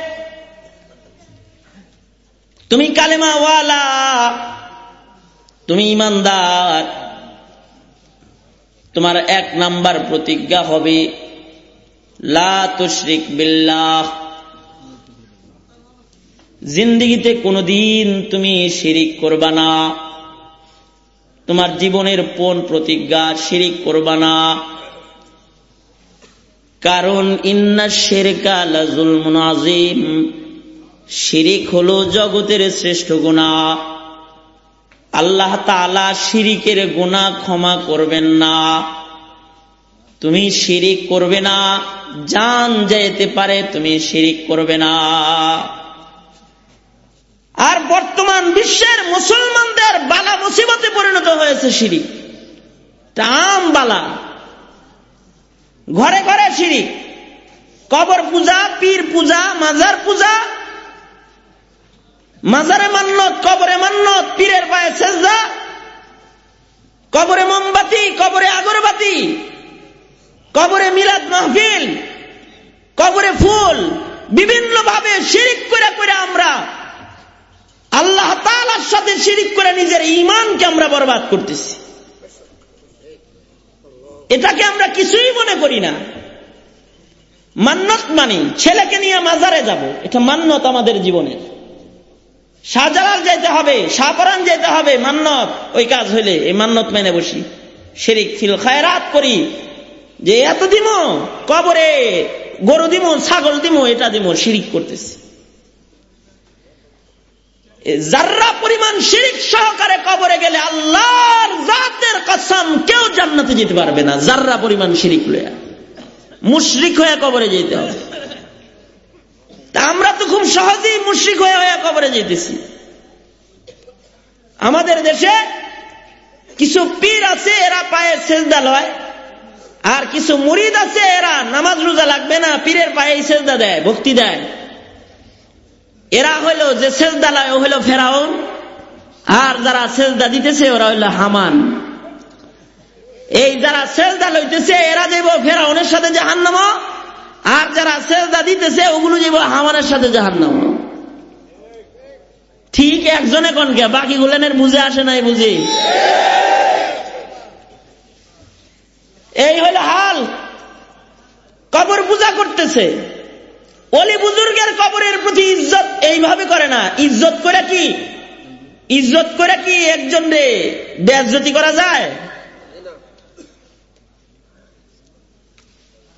তুমি কালেমাওয়ালা তুমি ইমানদার। তোমার এক নাম্বার প্রতিজ্ঞা হবে, লা বিল্লাহ। জিন্দিগিতে কোনদিন তুমি শিরিক করবা না। তোমার জীবনের কোন প্রতিজ্ঞা শিরিক করবা না। কারণ ইন্না শেরকা লাজুল আজিম শিরিক হল জগতের শ্রেষ্ঠ গুণা আল্লাহ তালা শিরিকের গুণা ক্ষমা করবেন না। তুমি শিরিক করবে না, জান যেতে পারে, তুমি শিরিক করবে না। আর বর্তমান বিশ্বের মুসলমানদের বালা মুসিবতে পরিণত হয়েছে শিরিক। টাম বালা। ঘরে ঘরে শিরিক কবর পূজা, পীর পূজা, মাজার পূজা। মাজারে মান্নত, কবরে মান্নত, পীরের পায়ে সেজদা। কবরে মোমবাতি, কবরে আগরবাতি। কবরে মিলাদ মাহফিল। কবরে ফুল। বিভিন্ন ভাবে শিরিক করে করে আমরা আল্লাহ তালার সাথে শিরিক করে নিজের ইমানকে আমরা বরবাদ করতেছি। এটাকে আমরা কিছুই মনে করি না। মান্নত মানি, ছেলেকে নিয়ে মাজারে যাব, এটা মান্নত আমাদের জীবনের। শাহজালাল যেতে হবে শাহপরান যেতে হবে, মান্নত। ওই কাজ হইলে, এই মান্নত মেনে বসি। শেরিক ফিল খায়রাত করি। যে এত দিমো, কবরে গরু দিম, ছাগল দিমো, এটা দিমো, শিরিক করতেছি। যার্রা পরিমাণ শিরিক সহকারে কবরে গেলে আল্লাহর জাতের কসম কেউ জান্নাতে যেতে পারবে না। যার্রা পরিমাণ শিরিক লয়া মুশরিক হয়ে কবরে যেতে হবে। আমরা তো খুব সহজেই মুশরিক হয়ে হয়ে কবরে যেতেছি। আমাদের দেশে কিছু পীর আছে, এরা পায়ে সেজদা লয়। আর কিছু মুরিদ আছে, এরা নামাজ রোজা লাগবে না, পীরের পায়ে সেজদা দেয়, ভক্তি দেয়। এরা হইল যে সেজদা লয় হইল ফেরাউন, আর যারা সেজদা দিতেছে, ওরা হইল হামান। এই যারা সেজদা লইতেছে, এরা যাইব ফেরাউনের সাথে জাহান্নাম, আর যারা সেজদা দিতেছে, ওগুলো যাইব হামানের সাথে জাহান্নাম। ঠিক একজনে কনকে বাকি গুলেনের বুঝে আসে নাই বুঝি? এই হইল হাল। কবর পূজা করতেছে। অলি বুজুর্গের কবরের প্রতি ইজ্জত এইভাবে করে না। ইজ্জত করে কি? ইজ্জত করে কি একজন রে বেজ্জতি করা যায়?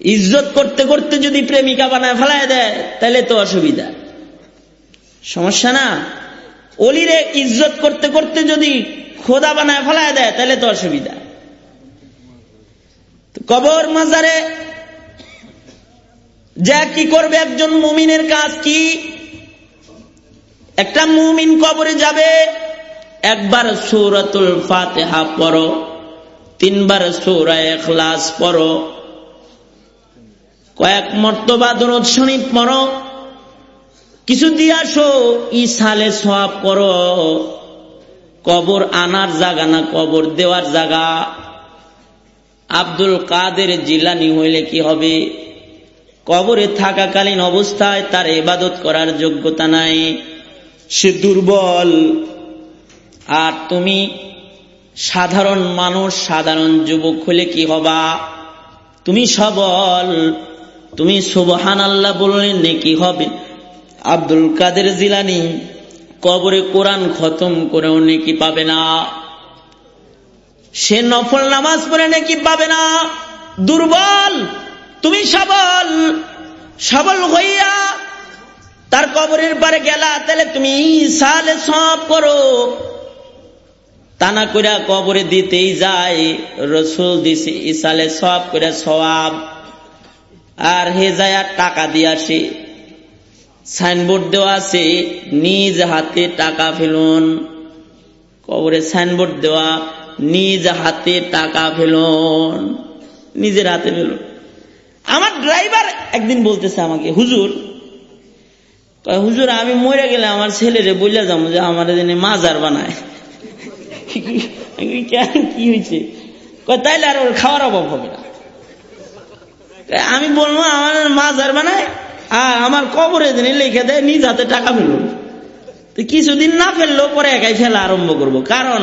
ইজ্জত করতে করতে যদি প্রেমিকা বানায় ফেলায় দেয়, তাহলে তো অসুবিধা। সমস্যা না? অলিরে ইজ্জত করতে করতে যদি খোদা বানায় ফেলায় দেয়, তাহলে তো অসুবিধা। কবর মাজারে যা কি করবে একজন মুমিনের কাজ কি? একটা মুমিন কবরে যাবে, একবার সৌরাতুল ফাতেহা পড়ো, তিনবার সৌরায় এখলাস পড়ো, কয়েক মর্তবা দরদ শরীফ কিছু দিয়ে আসো ই সালে সব পড়ো, কবর আনার জায়গা না কবর দেওয়ার জায়গা? আব্দুল কাদের জিলানি হইলে কি হবে? কবরে থাকাকালীন অবস্থায় তার এবাদত করার যোগ্যতা নাই। সে দুর্বল। আর তুমি সাধারণ মানুষ, সাধারণ যুবক হলে কি হবা? তুমি সবল। তুমি সুবহান আল্লাহ বললেন নাকি হবে। আব্দুল কাদের জিলানি কবরে কোরআন খতম করেও নাকি পাবে না। সে নফল নামাজ পড়ে নাকি পাবে না। দুর্বল। তুমি সবল সবল হইয়া তার কবরের পরে গেলা, তাহলে তুমি সালে সব করো। তানা কইরা কবরে দিতেই যায়, রসুল দিছে ইসালে সব করে সবাব আর হে যায় টাকা দিয়ে আসে, সাইনবোর্ড দেওয়া আছে, নিজ হাতে টাকা ফেলুন। কবরে সাইনবোর্ড দেওয়া, নিজ হাতে টাকা ফেলুন। নিজের হাতে ফেলুন। আমার ড্রাইভার একদিন বলতেছে আমাকে, হুজুর হুজুর, আমি মরে গেলে আমার ছেলেরে বললে যাব যে আমার দিনে মাজার বানায়। কি হয়েছে তাইলে আর ওর খাওয়ার অভাব হবে না। আমি বলব, আমার মাজার বানায়, আর আমার কবরে দিনে লিখে দেয়, নিজ হাতে টাকা ফেলুন কিছুদিন না ফেললেও পরে একাই ফেলা আরম্ভ করব। কারণ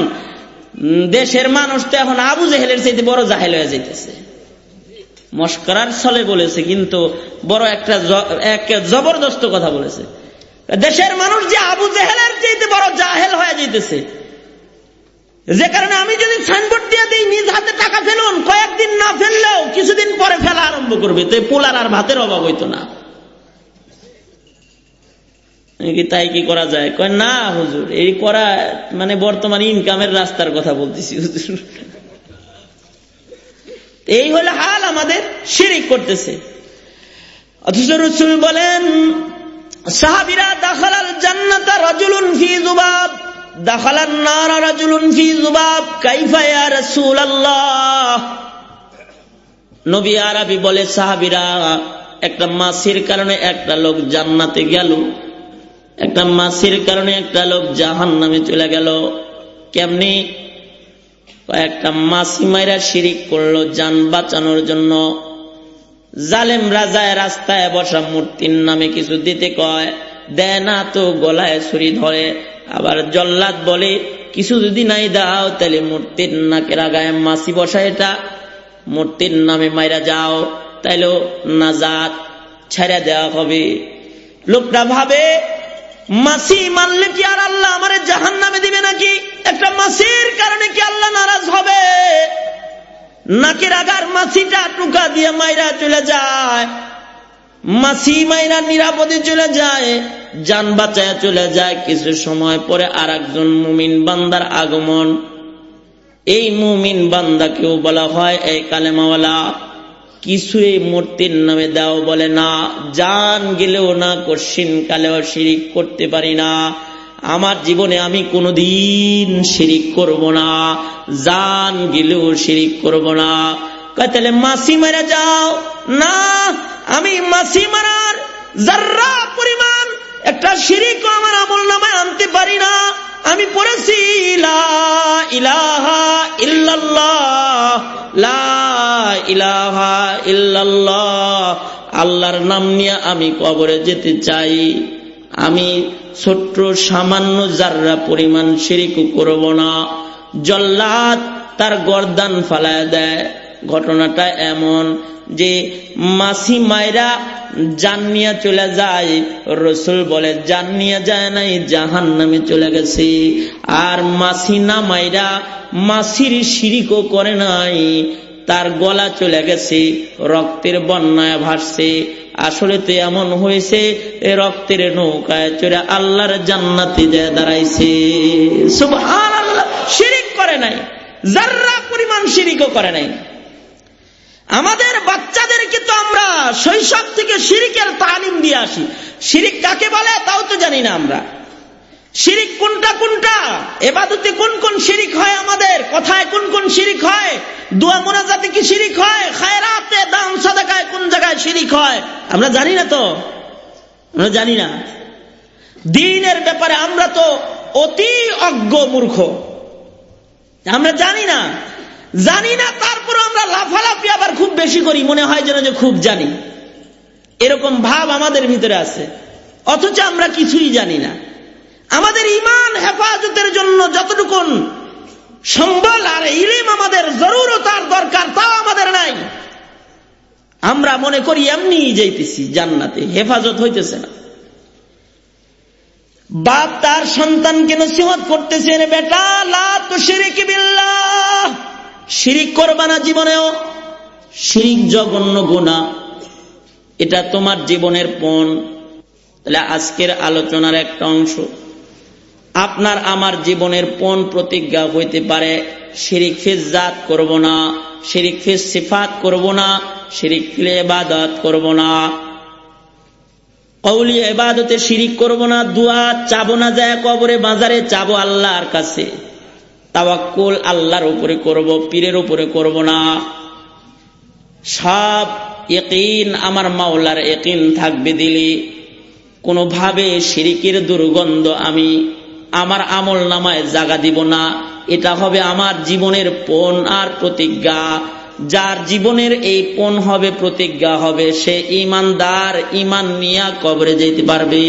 দেশের মানুষ তো এখন আবু জাহেলের চাইতে বড় জাহেল হয়ে যাইতেছে। মস্করার ছলে বলেছে, কিন্তু বড় একটা জবরদস্ত কথা বলেছে। দেশের মানুষ যে আবু জাহেলের চাইতে বড় জাহেল হয়ে যাইতেছে। যে কারণে আমি যদি সাইনবোর্ড দিয়ে দিই, নিজ হাতে টাকা ফেলুন, কয়েকদিন না ফেললেও কিছুদিন পরে ফেলা আরম্ভ করবে, তো পোলার আর ভাতের অভাব হইতো না। তাই কি করা যায়? কয়, না হুজুর, এই করা মানে বর্তমান ইনকামের রাস্তার কথা বলতেছি, হুজুর। এই হলে হাল আমাদের শিরিক করতেছে। অথচ রসুল বলেন, সাহাবিরা দাখালাল জান্নাতা রাজুলুন ফি জুবাব, দাখালান নারা রাজুলুন ফি জুবাব, কাইফা ইয়া রাসূলুল্লাহ। নবী আরবি বলে, সাহাবিরা, একটা মাসির কারণে একটা লোক জান্নাতে গেল, একটা মাসির কারণে একটা লোক জাহান নামে চলে গেল। কেমনি? একটা মাসি মাইরা শিরিক করল, যান বাঁচানোর জন্য। জালেম রাজায় রাস্তায় বসা মূর্তির নামে কিছু দিতে কয় দেয় না তো গলায় ছুরি ধরে। আবার জল্লাদ বলে, কিছু যদি নাই দাও, তাহলে মূর্তির নাকের আগায় মাসি বসা এটা। মূর্তির নামে মাইরা যাও, তাইলেও নাজাত ছেড়ে দেওয়া হবে। লোকটা ভাবে মাসি মানলে কি আর আল্লাহ আমার জাহান নামে দিবে নাকি? একটা মাসির কারণে কি আল্লাহ নারাজ হবে? নাকের আগার মাসিটা টুকা দিয়ে মাইরা চলে যায়। মাসি মাইরা নিরাপদে চলে যায়, যান বাঁচায় চলে যায়। কিছু সময় পরে আর একজন মুমিন বান্দার আগমন। এই মুমিন বান্দাকেও বলা হয়, এই কালেমাওয়ালা কিছু এই মূর্তির নামে দাও বলে না। জান গেলেও না কশিন কালেও শিরিক করতে পারি না। আমার জীবনে আমি কোনোদিন শিরিক করব না। জান গেলেও শিরিক করব না। তাহলে মাসি মারা যাও। না, আমি মাসি মারার যার্রা পরিমাণ একটা শিরিক আমার আমল নামে আনতে পারি না। আমি পড়েছি ইলাহা ইল্লাল্লাহ। ইলাহা ইল্লাল্লাহ। আল্লাহর নাম নিয়ে আমি কবরে যেতে চাই। আমি ছোট্ট সামান্য যাররা পরিমাণ সিরিকু করব না। জল্লাদ তার গর্দান ফালায় দেয়। ঘটনাটা এমন যে মাসি মায়েরা জান নিয়ে চলে যায়। রসুল বলে, জান নিয়ে যায় নাই জাহান নামে চলে গেছে। আর মাসি না মাইরা মাসির শিরিকও করে নাই, তার গলা চলে গেছে, রক্তের বন্যায় ভাসছে। আসলে তো এমন হয়েছে রক্তের নৌকায় চড়ে আল্লাহর জান্নাতে যায় দাঁড়াইছে। শিরিক করে নাই যার্রা পরিমাণ শিরিকও করে নাই। আমাদের বাচ্চাদেরকে তো আমরা শৈশব থেকে শিরিকের তালিম দিয়ে আসি। শিরিক কাকে বলে? তাও তো জানি না আমরা। শিরিক কোনটা কোনটা? এবাদতে কোন কোন শিরিক হয় আমাদের? কথায় কোন কোন শিরিক হয়? দোয়া মোনাজাতে কি শিরিক হয়? খায়রাতে দান সাদাকায় কোন জায়গায় শিরিক হয়? আমরা জানি না তো। আমরা জানি না। দিনের ব্যাপারে আমরা তো অতি অজ্ঞ মূর্খ। আমরা জানি না। জানি না তারপর আমরা লাফালাফি আবার খুব বেশি করি, মনে হয় যেন যে খুব জানি। এরকম ভাব আমাদের ভিতরে আছে। অথচ আমরা কিছুই জানি না। আমাদের ইমান হেফাজতের জন্য যতটুকুন সম্বল আর ইলিম আমাদের জরুরত আর দরকার, তাও আমাদের নাই। আমরা মনে করি এমনি যাইতেছি জান্নাতে, হেফাজত হইতেছে না। বাপ তার সন্তানকে নসিহত করতেছেন, বেটা, লা তো শিরিক বিল্লাহ। শিরিক করবা না জীবনেও? শিরিক জঘন্য গুণা। এটা তোমার জীবনের পণ। তাহলে আজকের আলোচনার একটা অংশ। আপনার আমার জীবনের পণ প্রতিজ্ঞা হইতে পারে, শিরিক জাত করব না, শিরিক ফিস সিফাত করব না, শিরিক ফিলে এবাদত করব না। কৌলি এবাদতে শিরিক করব না, দুয়া চাবো না যায় কবরে বাজারে চাবো আল্লাহর কাছে। তাওয়াক্কুল আল্লাহর উপরে করব, পীরের উপরে করব না। সব একিন আমার মাওলার একিন থাকবে দিলি। কোনোভাবে শিরিকের দুর্গন্ধ আমি আমার আমল নামায় জাগা দিব না। এটা হবে আমার জীবনের পণ আর প্রতিজ্ঞা। যার জীবনের এই পণ হবে, প্রতিজ্ঞা হবে, সে ইমানদার, ইমান নিয়া কবরে যেতে পারবে।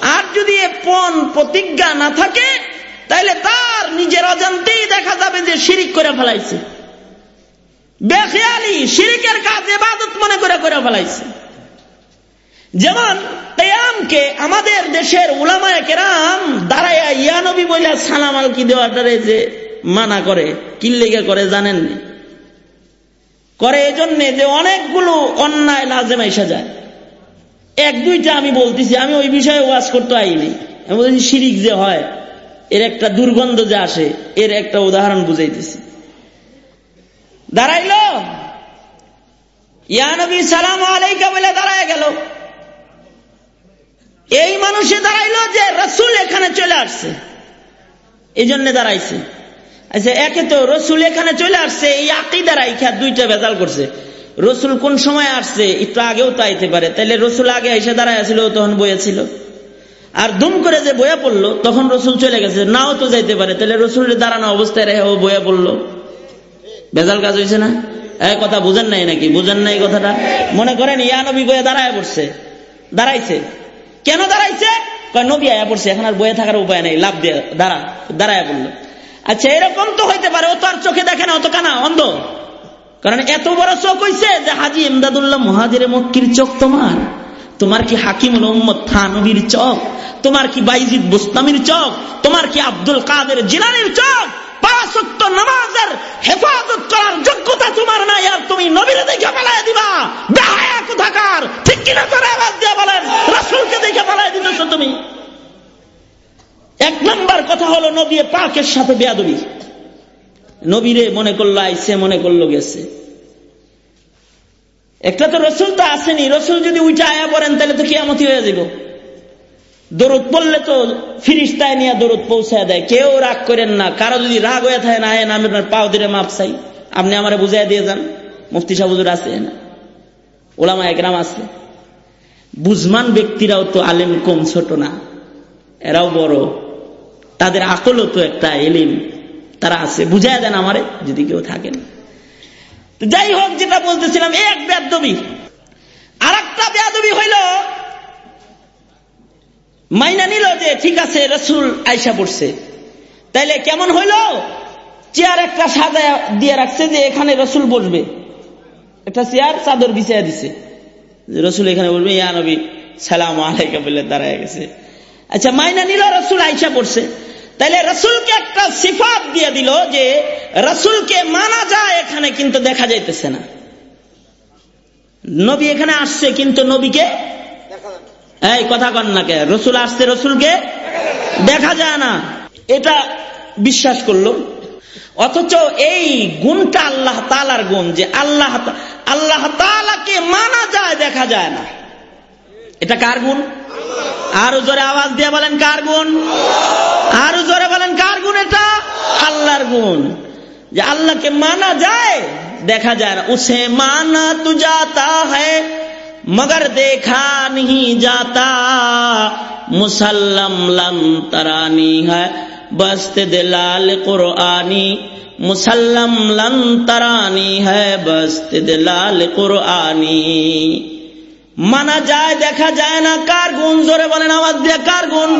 আর যদি এ পণ প্রতিজ্ঞা না থাকে তাহলে তার নিজের অজান্তেই দেখা যাবে যে শিরিক করে ফেলাইছে। বেখেয়ালি শিরিকের কাজ এবাদত মনে করে করে ফেলাইছে। যেমন আমাদের দেশের উলামায় কেরাম ইয়ানবী বইলা দেওয়াটারে যে মানা করে কিল্লিগে করে জানেন করে যে অনেকগুলো অন্যায় লাজেম এসে যায়। এক দুইটা আমি বলতেছি, আমি ওই বিষয়ে ওয়াজ করতে আইনি আমি বলছি শিরিক যে হয় এর একটা দুর্গন্ধ যে আসে, এর একটা উদাহরণ বুঝাইতেছি। দাঁড়াইল? ইয়ানবী সালাম আলাইকা বলে দাঁড়ায় গেল। এই মানুষে দাঁড়াইল যে রসুল এখানে চলে আসছে। এই জন্য দাঁড়াইছে। আচ্ছা একে তো রসুল এখানে চলে আসছে, এই আকিদার আইখা দুইটা বেজাল করছে। রসুল কোন সময় আসছে, একটু আগেও তো আইতে পারে। তাহলে রসুল আগে এসে দাঁড়ায় আসছিল তখন বইয়াছিল আর দুম করে যে বয়া পড়ল, তখন রসুল চলে গেছে, নাও তো যাইতে পারে, তাহলে রসুলের দাঁড়ানো অবস্থায় রেখে ও বয়া পড়ল। বেজাল কাজ হয়েছে না? এই কথা বুঝেন নাই নাকি? বুঝেন নাই কথাটা? মনে করেন, ইয়া নবী বয়ে দাঁড়ায় পড়ছে। দাঁড়াইছে। কেন দাঁড়াইছে? নবী আয়া পড়ছে, এখন আর বয়ে থাকার উপায় নেই, লাভ দিয়ে দাঁড়া, দাঁড়ায় পড়ল। আচ্ছা এরকম তো হইতে পারে, ও তো আর চোখে দেখে না অত কানা, অন্ধ। কারণ এত বড় চোখ হইছে যে হাজি ইমদাদুল্লাহ মহাজিরে মক্কির চোখ তোমার। তোমার কি হাকিম মোহাম্মদ থানবীর চোখ? তোমার কি বাইজিদ বুস্তামির চোখ? তোমার কি আব্দুল কাদের জিলানির তুমি এক নম্বর কথা হলো নবী নবীরে মনে করল আইসে, মনে করল গেছে। একটা তো রসুল তো আসেনি, রসুল যদি উইটা আয়া পড়েন, তাহলে তো কিয়ামতি হয়ে যাব দরদ পড়লে তো ফিরিস্তায় নিয়ে দরদ পৌঁছায় দেয়। কেউ রাগ করেন না, কারও যদি রাগ হয়ে থাকে, না আমি আপনার পাও দিলে মাপ চাই। আপনি আমার বুঝাই দিয়ে যান, মুফতি সাহুজুর আছে না? ওলামা একরাম আছে। বুঝমান ব্যক্তিরাও তো আলেম কম ছোট না, এরাও বড়। তাদের আকলও তো একটা এলিম, তারা আছে। বুঝাই দেন আমারে, যদি কেউ থাকেন। যাই হোক, যেটা বলতেছিলাম, এক বেদবি আর একটা বেদবি হইল, মাইনা নিল যে, ঠিক আছে, রসুল আইসা পড়ছে। তাইলে কেমন হইল? চেয়ার একটা সাদা দিয়ে রাখছে যে, এখানে রসুল বসবে। একটা চেয়ার চাদর বিছাইয়া দিছে। রসুল এখানে বলবে, ইয়া নবী, সালাম আলাইকা বলে দাঁড়ায় গেছে। আচ্ছা মাইনা নিল, রসুল আইসা পড়ছে। তাইলে রসুলকে একটা সিফাত দিয়ে দিল যে রসুলকে মানা যায় এখানে, কিন্তু দেখা যাইতেছে না। নবী এখানে আসছে, কিন্তু নবীকে এই কথা কন না কে? রসুল আসছে, রসুলকে দেখা যায় না। এটা বিশ্বাস করল। অথচ এই গুণটা আল্লাহ তালার গুণ যে আল্লাহ আল্লাহ তালাকে মানা যায়, দেখা যায় না। এটা কার গুণ? আরো জোরে আওয়াজ দিয়ে বলেন কার গুণ? আরো জোরে বলেন কার গুণ এটা? আল্লাহর গুণ। যে আল্লাহকে মানা যায় دیکھا جا رہا اسے مانا تو جاتا ہے مگر دیکھا نہیں جاتا مسلم لم ترانی ہے بست دلال قرآنی مسلم لم ترانی ہے بست دلال قرآنی মানা যায়, দেখা যায় না। কার গুণ? জোরে বলেন আওয়াজ দিয়ে, কার গুণ?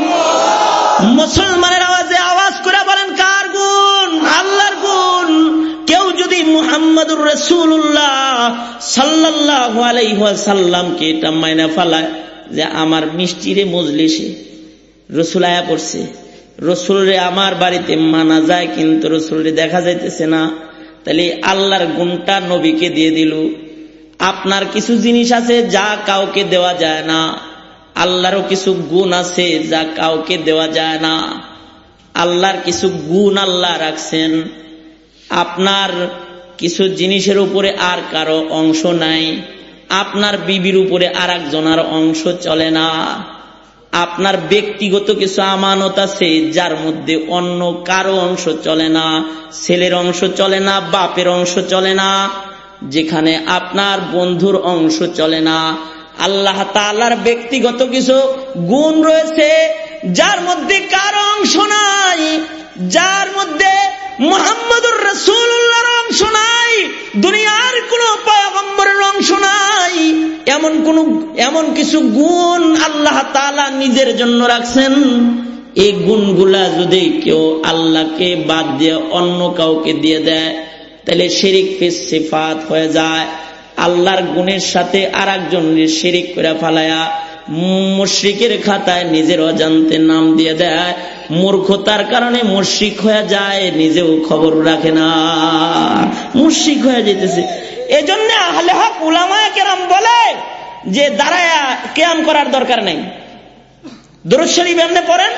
মুসলমানের আওয়াজে আওয়াজ করে বলেন, কার গুণ? আল্লাহর গুণ। কেউ যদি মুহাম্মদুর রসুল্লাহ সাল্লাহ আলাইসাল্লামকে এটা মাইনা ফালায় যে আমার মিষ্টিরে মজলিসে রসুল আয়া পড়ছে। রসুলরে আমার বাড়িতে মানা যায়, কিন্তু রসুলরে দেখা যাইতেছে না। তাহলে আল্লাহর গুণটা নবীকে দিয়ে দিল। আপনার কিছু জিনিস আছে যা কাউকে দেওয়া যায় না। আল্লাহরও কিছু গুণ আছে যা কাউকে দেওয়া যায় না। আল্লাহর কিছু গুণ আল্লাহ রাখছেন। আপনার কিছু জিনিসের উপরে আর কারও অংশ নাই। আপনার বিবির উপরে আর একজনের অংশ চলে না। আপনার ব্যক্তিগত কিছু আমানত আছে যার মধ্যে অন্য কারও অংশ চলে না। ছেলের অংশ চলে না, বাপের অংশ চলে না। যেখানে আপনার বন্ধুর অংশ চলে না। আল্লাহ তালার ব্যক্তিগত কিছু গুণ রয়েছে, যার মধ্যে কার অংশ নাই, যার মধ্যে মোহাম্মদুর রসুল্লাহর অংশ নাই, দুনিয়ার কোন পয়গম্বরের অংশ নাই। এমন কোন, এমন কিছু গুণ আল্লাহ তালা নিজের জন্য রাখছেন। এই গুণগুলা যদি কেউ আল্লাহকে বাদ দিয়ে অন্য কাউকে দিয়ে দেয় তাহলে শিরিক সিফাত হয়ে যায়। আল্লাহর গুণের সাথে আর একজনের শিরিক করে ফালায়া মুশ্রিকের খাতায় নিজের অজান্তে নাম দিয়ে দেয়। মূর্খতার কারণে মুশ্রিক হয়ে যায়, নিজেও খবর রাখে না। মুশ্রিক হয়ে যেতেছে। এজন্য আহলে হক উলামায় কেরাম বলে যে দাঁড়ায়া কেয়াম করার দরকার নেই। দরজ শরীফ এমনি পড়েন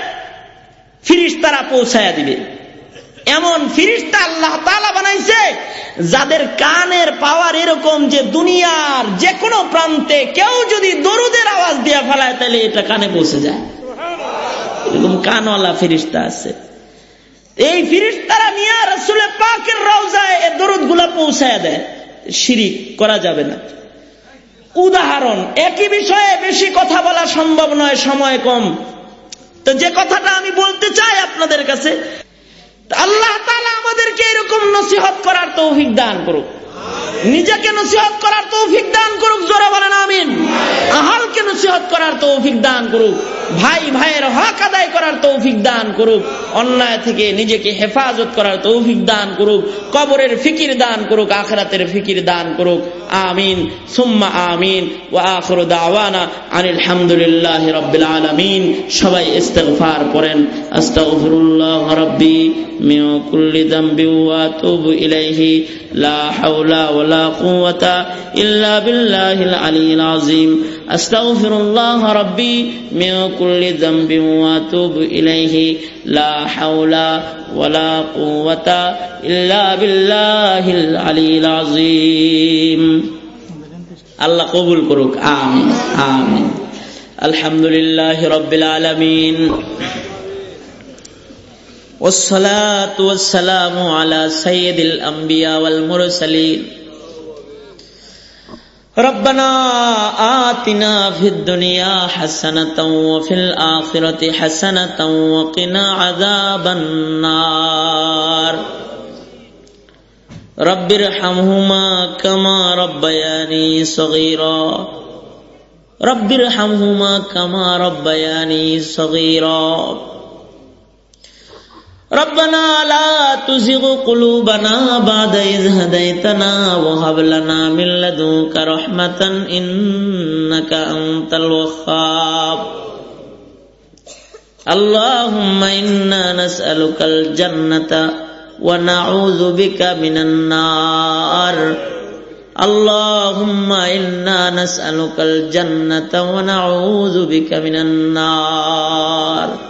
ফিরিস তারা পৌঁছায়া দিবে। এমন ফিরিস্তা আল্লাহ তালা বানাইছে, যাদের কানের পাওয়ার এরকম যে দুনিয়ার যে কোনো প্রান্তে কেউ যদি দরুদের আওয়াজ দিয়ে ফেলায়, তাহলে এটা কানে পৌঁছে যায়। এরকম কানওয়ালা ফিরিস্তা আছে। এই ফিরিস্তারা নিয়ে রসুলে পাকের রওজায় এ দরুদগুলা পৌঁছায় দেয়। শিরিক করা যাবে না। উদাহরণ, একই বিষয়ে বেশি কথা বলা সম্ভব নয়, সময় কম। তো যে কথাটা আমি বলতে চাই আপনাদের কাছে আল্লাহ তালা আমাদেরকে এরকম নসিহত করার তৌফিক দান করুক। নিজেকে নসিহত করার তৌফিক দান করুক, জোরে বলেন আমিন। আহালকে নসিহত করার তৌফিক দান করুক, ভাই ভাইয়ের হক আদায় করার তৌফিক দান করুক, অন্যায় থেকে নিজেকে হেফাজত করার তৌফিক দান করুক, কবরের ফিকির দান করুক, আখরাতের ফিকির দান করুক, আমিন। সুম্মা আমিন ও আখর দাওয়ানা আনিল হামদুলিল্লাহ রব্বিল আলামিন। সবাই ইস্তেগফার করেন। আস্তাগফিরুল্লাহ রব্বি মিন কুল্লি যামবি ওয়া আতুবু ইলাইহি। লা হাওলা ولا قوة إلا بالله العلي العظيم أستغفر الله ربي من كل ذنب وأتوب إليه لا حول ولا قوة إلا بالله العلي العظيم الله قبول كروك آمين آمين الحمد لله رب العالمين والصلاة والسلام على سيد الأنبياء والمرسلين ربنا آتنا في الدنيا حسنة وفي الآخرة حسنة وقنا عذاب النار. رب ارحمهما كما ربياني صغيرا. رب ارحمهما كما ربياني صغيرا. ربنا لا تزغ قلوبنا بعد إذ هديتنا وهب لنا من لدنك رحمة إنك أنت الوهاب. اللهم إنا نسألك الجنة ونعوذ بك من النار. اللهم إنا نسألك الجنة ونعوذ بك من النار.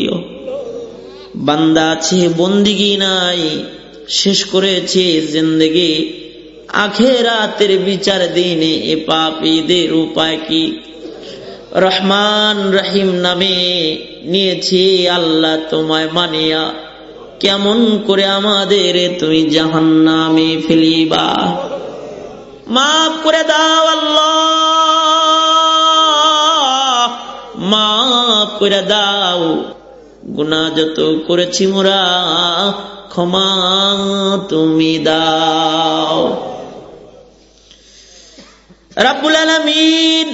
বান্দা আছে বন্দিগি নাই, শেষ করেছে জিন্দগি। আখেরাতের বিচার দিনে এ পাপীদের উপায় কি? রহমান রহিম নামে নিয়েছি আল্লাহ তোমায় মানিয়া। কেমন করে আমাদের তুমি জাহান নামে ফেলিবা? মাফ করে দাও আল্লাহ, মাফ করে দাও। গুণা যত করেছি মোরা, ক্ষমা তুমি দাও। রাবুল আলমিন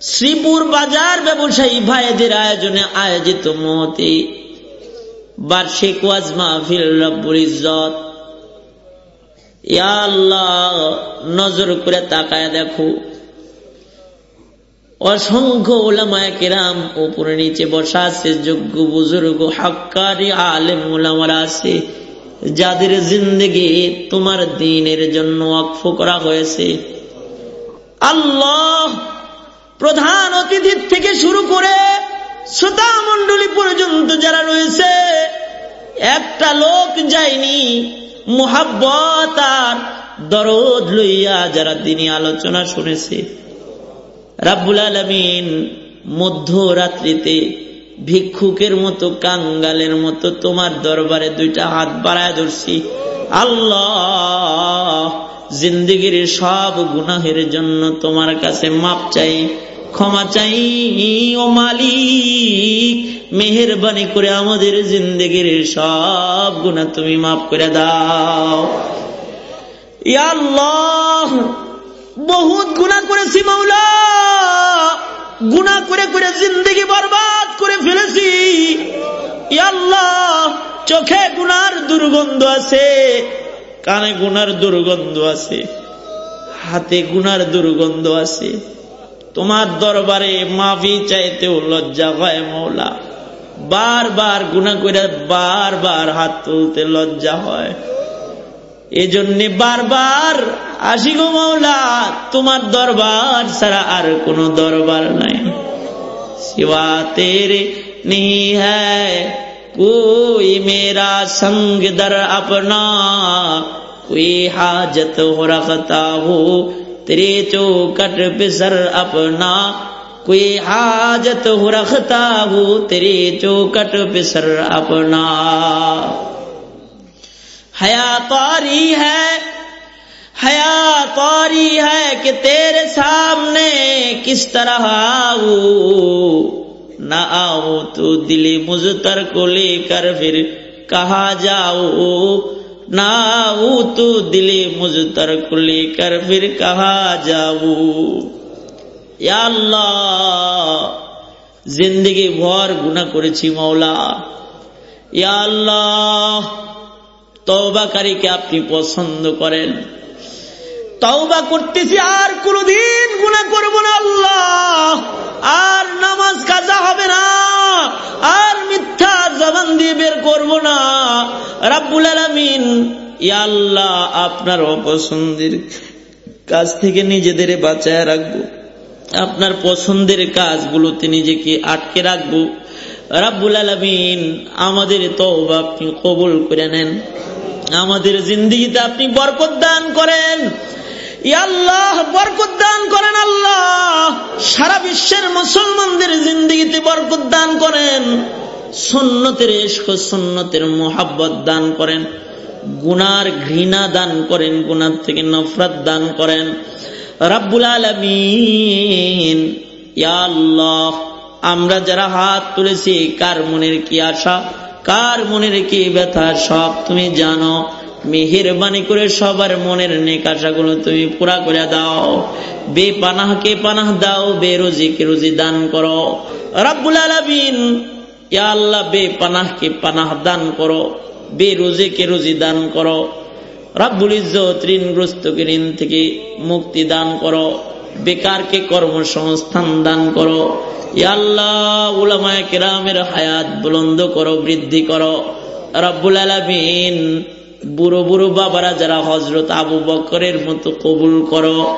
শ্রীপুর বাজার ব্যবসায়ী ভাইদের আয়োজনে আয়োজিত মহতি বার্ষিক ওয়াজ মাহফিল রব্বুল ইজত আল্লাহ, নজর করে তাকায় দেখো। অসংখ্য ওলামায় কেরাম উপরে নিচে বসা আছে, যোগ্য বুজুর্গ হাক্কারি আলেম ওলামারা আছে, যাদের জিন্দগি তোমার দিনের জন্য অক্ষ করা হয়েছে। আল্লাহ প্রধান অতিথির থেকে শুরু করে শ্রোতা মন্ডলী পর্যন্ত যারা রয়েছে, একটা লোক যায়নি, মোহাব্বত আর দরদ লইয়া যারা তিনি আলোচনা শুনেছে। রাব্বুল আলমিন মধ্যরাত্রিতে ভিক্ষুকের মতো কাঙ্গালের মতো তোমার দরবারে দুইটা হাত বাড়ায় ধরছি। আল্লাহ, জিন্দগির সব গুনাহের জন্য তোমার কাছে মাপ চাই, ক্ষমা চাই। ও মালিক, মেহরবানি করে আমাদের জিন্দগির সব গুণা তুমি মাফ করে দাও। আল্লাহ বহুত গুণা করেছি মৌলা গুণা করে করে জিন্দগি বরবাদ করে ফেলেছি। চোখে গুনার দুর্গন্ধ আছে, কানে গুনার দুর্গন্ধ আছে, হাতে গুনার দুর্গন্ধ আছে। তোমার দরবারে মাফি চাইতেও লজ্জা হয় মৌলা বারবার গুণা করে বারবার হাত তুলতে লজ্জা হয়। এজন্য বারবার আসি গো মৌলা তোমার দরবার ছাড়া আর কোন দরবার নাই। শিবা নেই হ্যায় کوئی میرا سنگ در اپنا کوئی حاجت ہو رکھتا ہو تری چوکٹ پہ سر اپنا کوئی حاجت ہو رکھتا ہو تیرے چوکٹ پہ اپنا حیا پاری ہے، حیا پاری ہے کہ تیرے سامنے کس طرح آؤں۔ نہ آؤں تو دلی مزتر کو لے کر پھر کہاں جاؤ نہ آؤں تو دلی مزتر کو لے کر پھر کہاں جاؤ یا اللہ، زندگی بھر گنا کرچی مولا۔ یا اللہ তওবাকারীকে আপনি পছন্দ করেন। তওবা করতেছি আর কোনদিন গুণা করব না আল্লাহ। আর নামাজ কাজা হবে না। আর মিথ্যা জবান দিয়ে বের করব না। রাব্বুল আলমিন আল্লাহ আপনার অপছন্দের কাজ থেকে নিজেদের বাঁচায় রাখব। আপনার পছন্দের কাজগুলোতে নিজেকে আটকে রাখব। রাব্বুল আলমিন, আমাদের তওবা আপনি কবুল করে নেন। আমাদের জিন্দিগিতে আপনি বরকত দান করেন। আল্লাহ, বরকত দান করেন আল্লাহ। সারা বিশ্বের মুসলমানদের জিন্দিগিতে বরকত দান করেন। সন্ন্যতের সন্ন্যতের মোহাব্বত দান করেন। গুনার ঘৃণা দান করেন, গুনার থেকে নফরত দান করেন। রাব্বুল আলমিন আল্লাহ, আমরা যারা হাত তুলেছি, কার মনের কি আশা? কার মনের কি ব্যথা সব তুমি জানো। মেহেরবানি করে সবার মনের নেকাশাগুলো তুমি পুরা করে দাও। বে পানাহকে পানাহ দাও বে রোজিকে রোজি দান করো। রাব্বুল আলামিন, ইয়া আল্লাহ বে পানাহকে পানাহ দান করো বে রোজিকে রোজি দান করো। রাব্বুল ইজ্জত ঋণগ্রস্তকে ঋণ থেকে মুক্তি দান করো। বেকারকে কর্মসংস্থান দান করো। আল্লাহ, উলামায় কেরামের হায়াত বুলন্দ করো, বৃদ্ধি করো। রব্বুল আলমিন বুড়ো বুড়ো বাবারা যারা হজরত আবু বকরের মতো কবুল করো।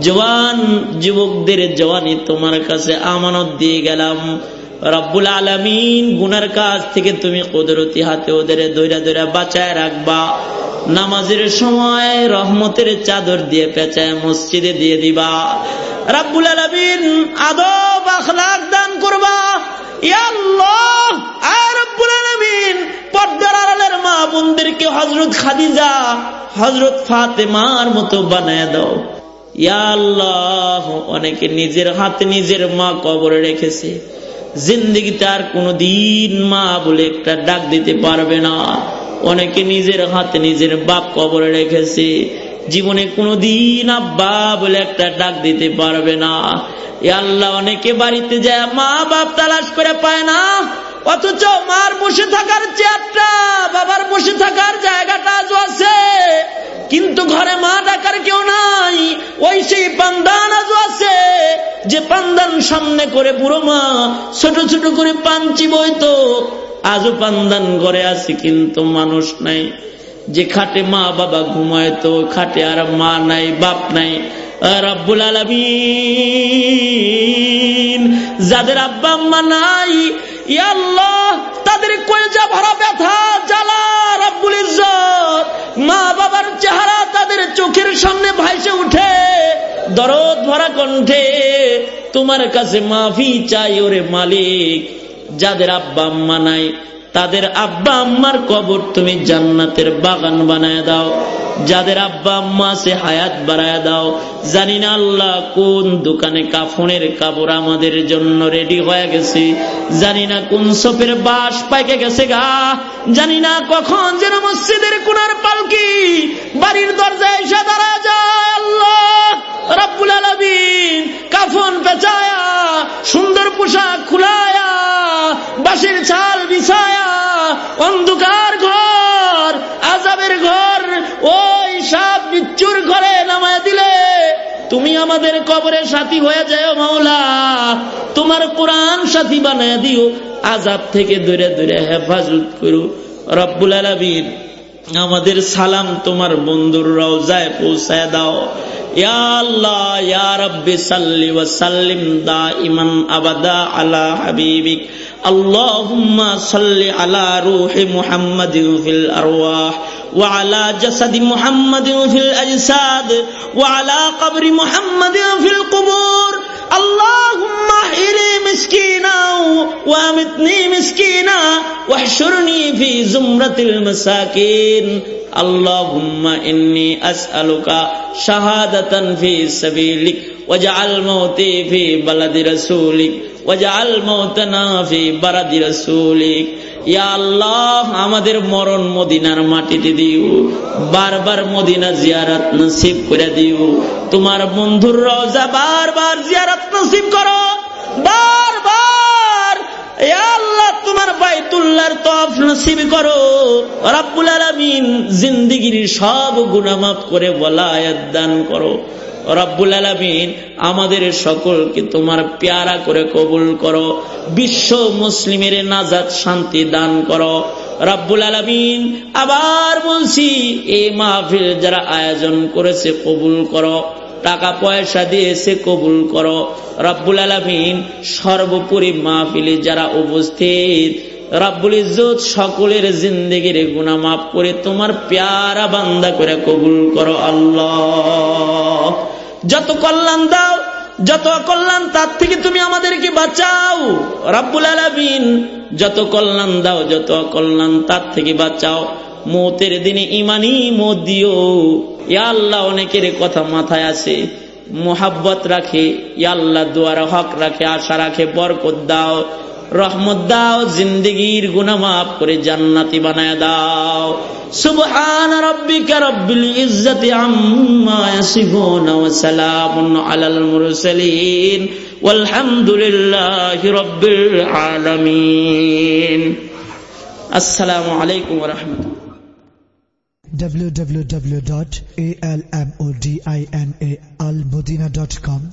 জওয়ান যুবকদের জওয়ানি তোমার কাছে আমানত দিয়ে গেলাম। রব্বুল আলমিন গুনার কাজ থেকে তুমি কুদরতি হাতে ওদের দৈরা দৈরা বাঁচায় রাখবা। নামাজের সময় রহমতের চাদর দিয়ে পেঁচায় মসজিদে দিয়ে দিবা। রাব্বুল আলমিন আদব আখলাক দান করবা। মা হজরত মতো আল্লাহ, অনেকে নিজের হাতে নিজের মা কবরে রেখেছে। জিন্দিগিতে আর কোনদিন মা বলে একটা ডাক দিতে পারবে না। অনেকে নিজের হাতে নিজের বাপ কবরে রেখেছে। জীবনে কোনদিন আব্বা বলে একটা ডাক দিতে পারবে না। আল্লাহ অনেকে বাড়িতে যায়, মা বাপ তালাশ করে পায় না। অথচ মার বসে থাকার চেয়ারটা, বাবার বসে থাকার জায়গাটা আজও আছে। কিন্তু ঘরে মা ডাকার কেউ নাই। ওই সেই পান্দান আজও আছে, যে পান্দান সামনে করে বুড়ো মা, ছোট ছোট করে পাঞ্চি বইতো আজও পান্দান ঘরে আছে কিন্তু মানুষ নাই। যে খাটে মা বাবা ঘুমায় তো, খাটে আর মা নাই, বাপ নাই। রব্বুল আলমিন, যাদের আব্বা আম্মা নাই আল্লাহ, তাদের কলজা ভরা ব্যথা, জ্বালা রব্বুল ইজ্জত মা বাবার চেহারা তাদের চোখের সামনে ভাইসে উঠে। দরদ ভরা কণ্ঠে, তোমার কাছে মাফি চাই ওরে মালিক, যাদের আব্বা আম্মা নাই তাদের আব্বা আম্মার কবর তুমি জান্নাতের বাগান বানায় দাও। যাদের আব্বা আম্মা আছে হায়াত বাড়ায় দাও। জানি না আল্লাহ কোন দোকানে কাফনের কাপড় আমাদের জন্য রেডি হয়ে গেছে। জানি না কোন সপের বাস পাইকে গেছে গা। জানি না কখন যেন মসজিদের কোনার পালকি বাড়ির দরজায় এসে দাঁড়া যায় আল্লাহ। রব্বুল আলমিন কাফন পেঁচায়া, সুন্দর পোশাক খুলায়া বাসের ছাল বিছায়া, অন্ধকার ঘর আজাবের ঘর, ওই সাপ বিচ্ছুর ঘরে নামায় দিলে। তুমি আমাদের কবরে সাথী হয়ে যাও মাওলা। তোমার কোরআন সাথী বানায় দিও। আজাব থেকে দূরে দূরে হেফাজত করু। রব্বুল আলমিন আমাদের সালাম তোমার বন্ধুর রওজায় পৌঁছায় দাও আল্লাহ ইয়া রব্বি সাল্লি ওয়া সাল্লিম দাইমান আবাদা আলা হাবিবিক اللهم صل على روح محمد في الأرواح وعلى جسد محمد في الأجساد وعلى قبر محمد في القبور اللهم احيني مسكينا وامتني مسكينا واحشرني في زمرة المساكين. اللهم إني أسألك شهادة في سبيلك واجعل موتي في بلد رسولك واجعل موتنا في برد رسولك. আল্লাহ, আমাদের মরণ মদিনার মাটিতে দিও। বারবার মদিনা জিয়ারত নসিব করে দিও। তোমার বন্ধুর রওজা বারবার জিয়ারত নসিব করো। বারবার আল্লাহ, তোমার বাইতুল্লাহর তফ নসিব করো। রাব্বুল আলামিন জিন্দিগির সব গুনাহ মাফ করে বলায়াত দান করো। রব্বুল আলমিন আমাদের সকলকে তোমার পেয়ারা করে কবুল করো, বিশ্ব মুসলিমের নাজাদ শান্তি দান করো। রব্বুল আলমিন আবার বলছি, এই মাহফিল যারা আয়োজন করেছে কবুল করো, টাকা পয়সা দিয়েছে কবুল করো। রব্বুল আলমিন সর্বোপরি মাহফিলে যারা উপস্থিত রাব্বুল ইজ্জত সকলের জিন্দগির গুণা মাফ করে তোমার প্যারা বান্দা করে কবুল করো আল্লাহ। যত কল্যাণ দাও, যত কল্যাণ তার থেকে তুমি আমাদেরকে বাঁচাও। রাব্বুল আলামিন, যত কল্যাণ দাও, যত কল্যাণ তার থেকে বাঁচাও। মতের দিনে ইমানি মত দিও। আল্লাহ, অনেকের কথা মাথায় আছে মোহাব্বত রাখে আল্লাহ, দুয়ার হক রাখে, আশা রাখে, বরকত দাও। রহমত দাও, জিন্দগির গুনা মাফ করে জান্নাতি বানায় দাও। সুবহান রব্বিকা রব্বিল ইজ্জাতি আম্মা ইয়াসিফুন ওয়া সালামুন আলাল মুরসালিন। ওয়ালহামদুলিল্লাহি রব্বিল আলামিন। আসসালামু আলাইকুম ওয়া রাহমাতুল্লাহ। www.almodinaalmodina.com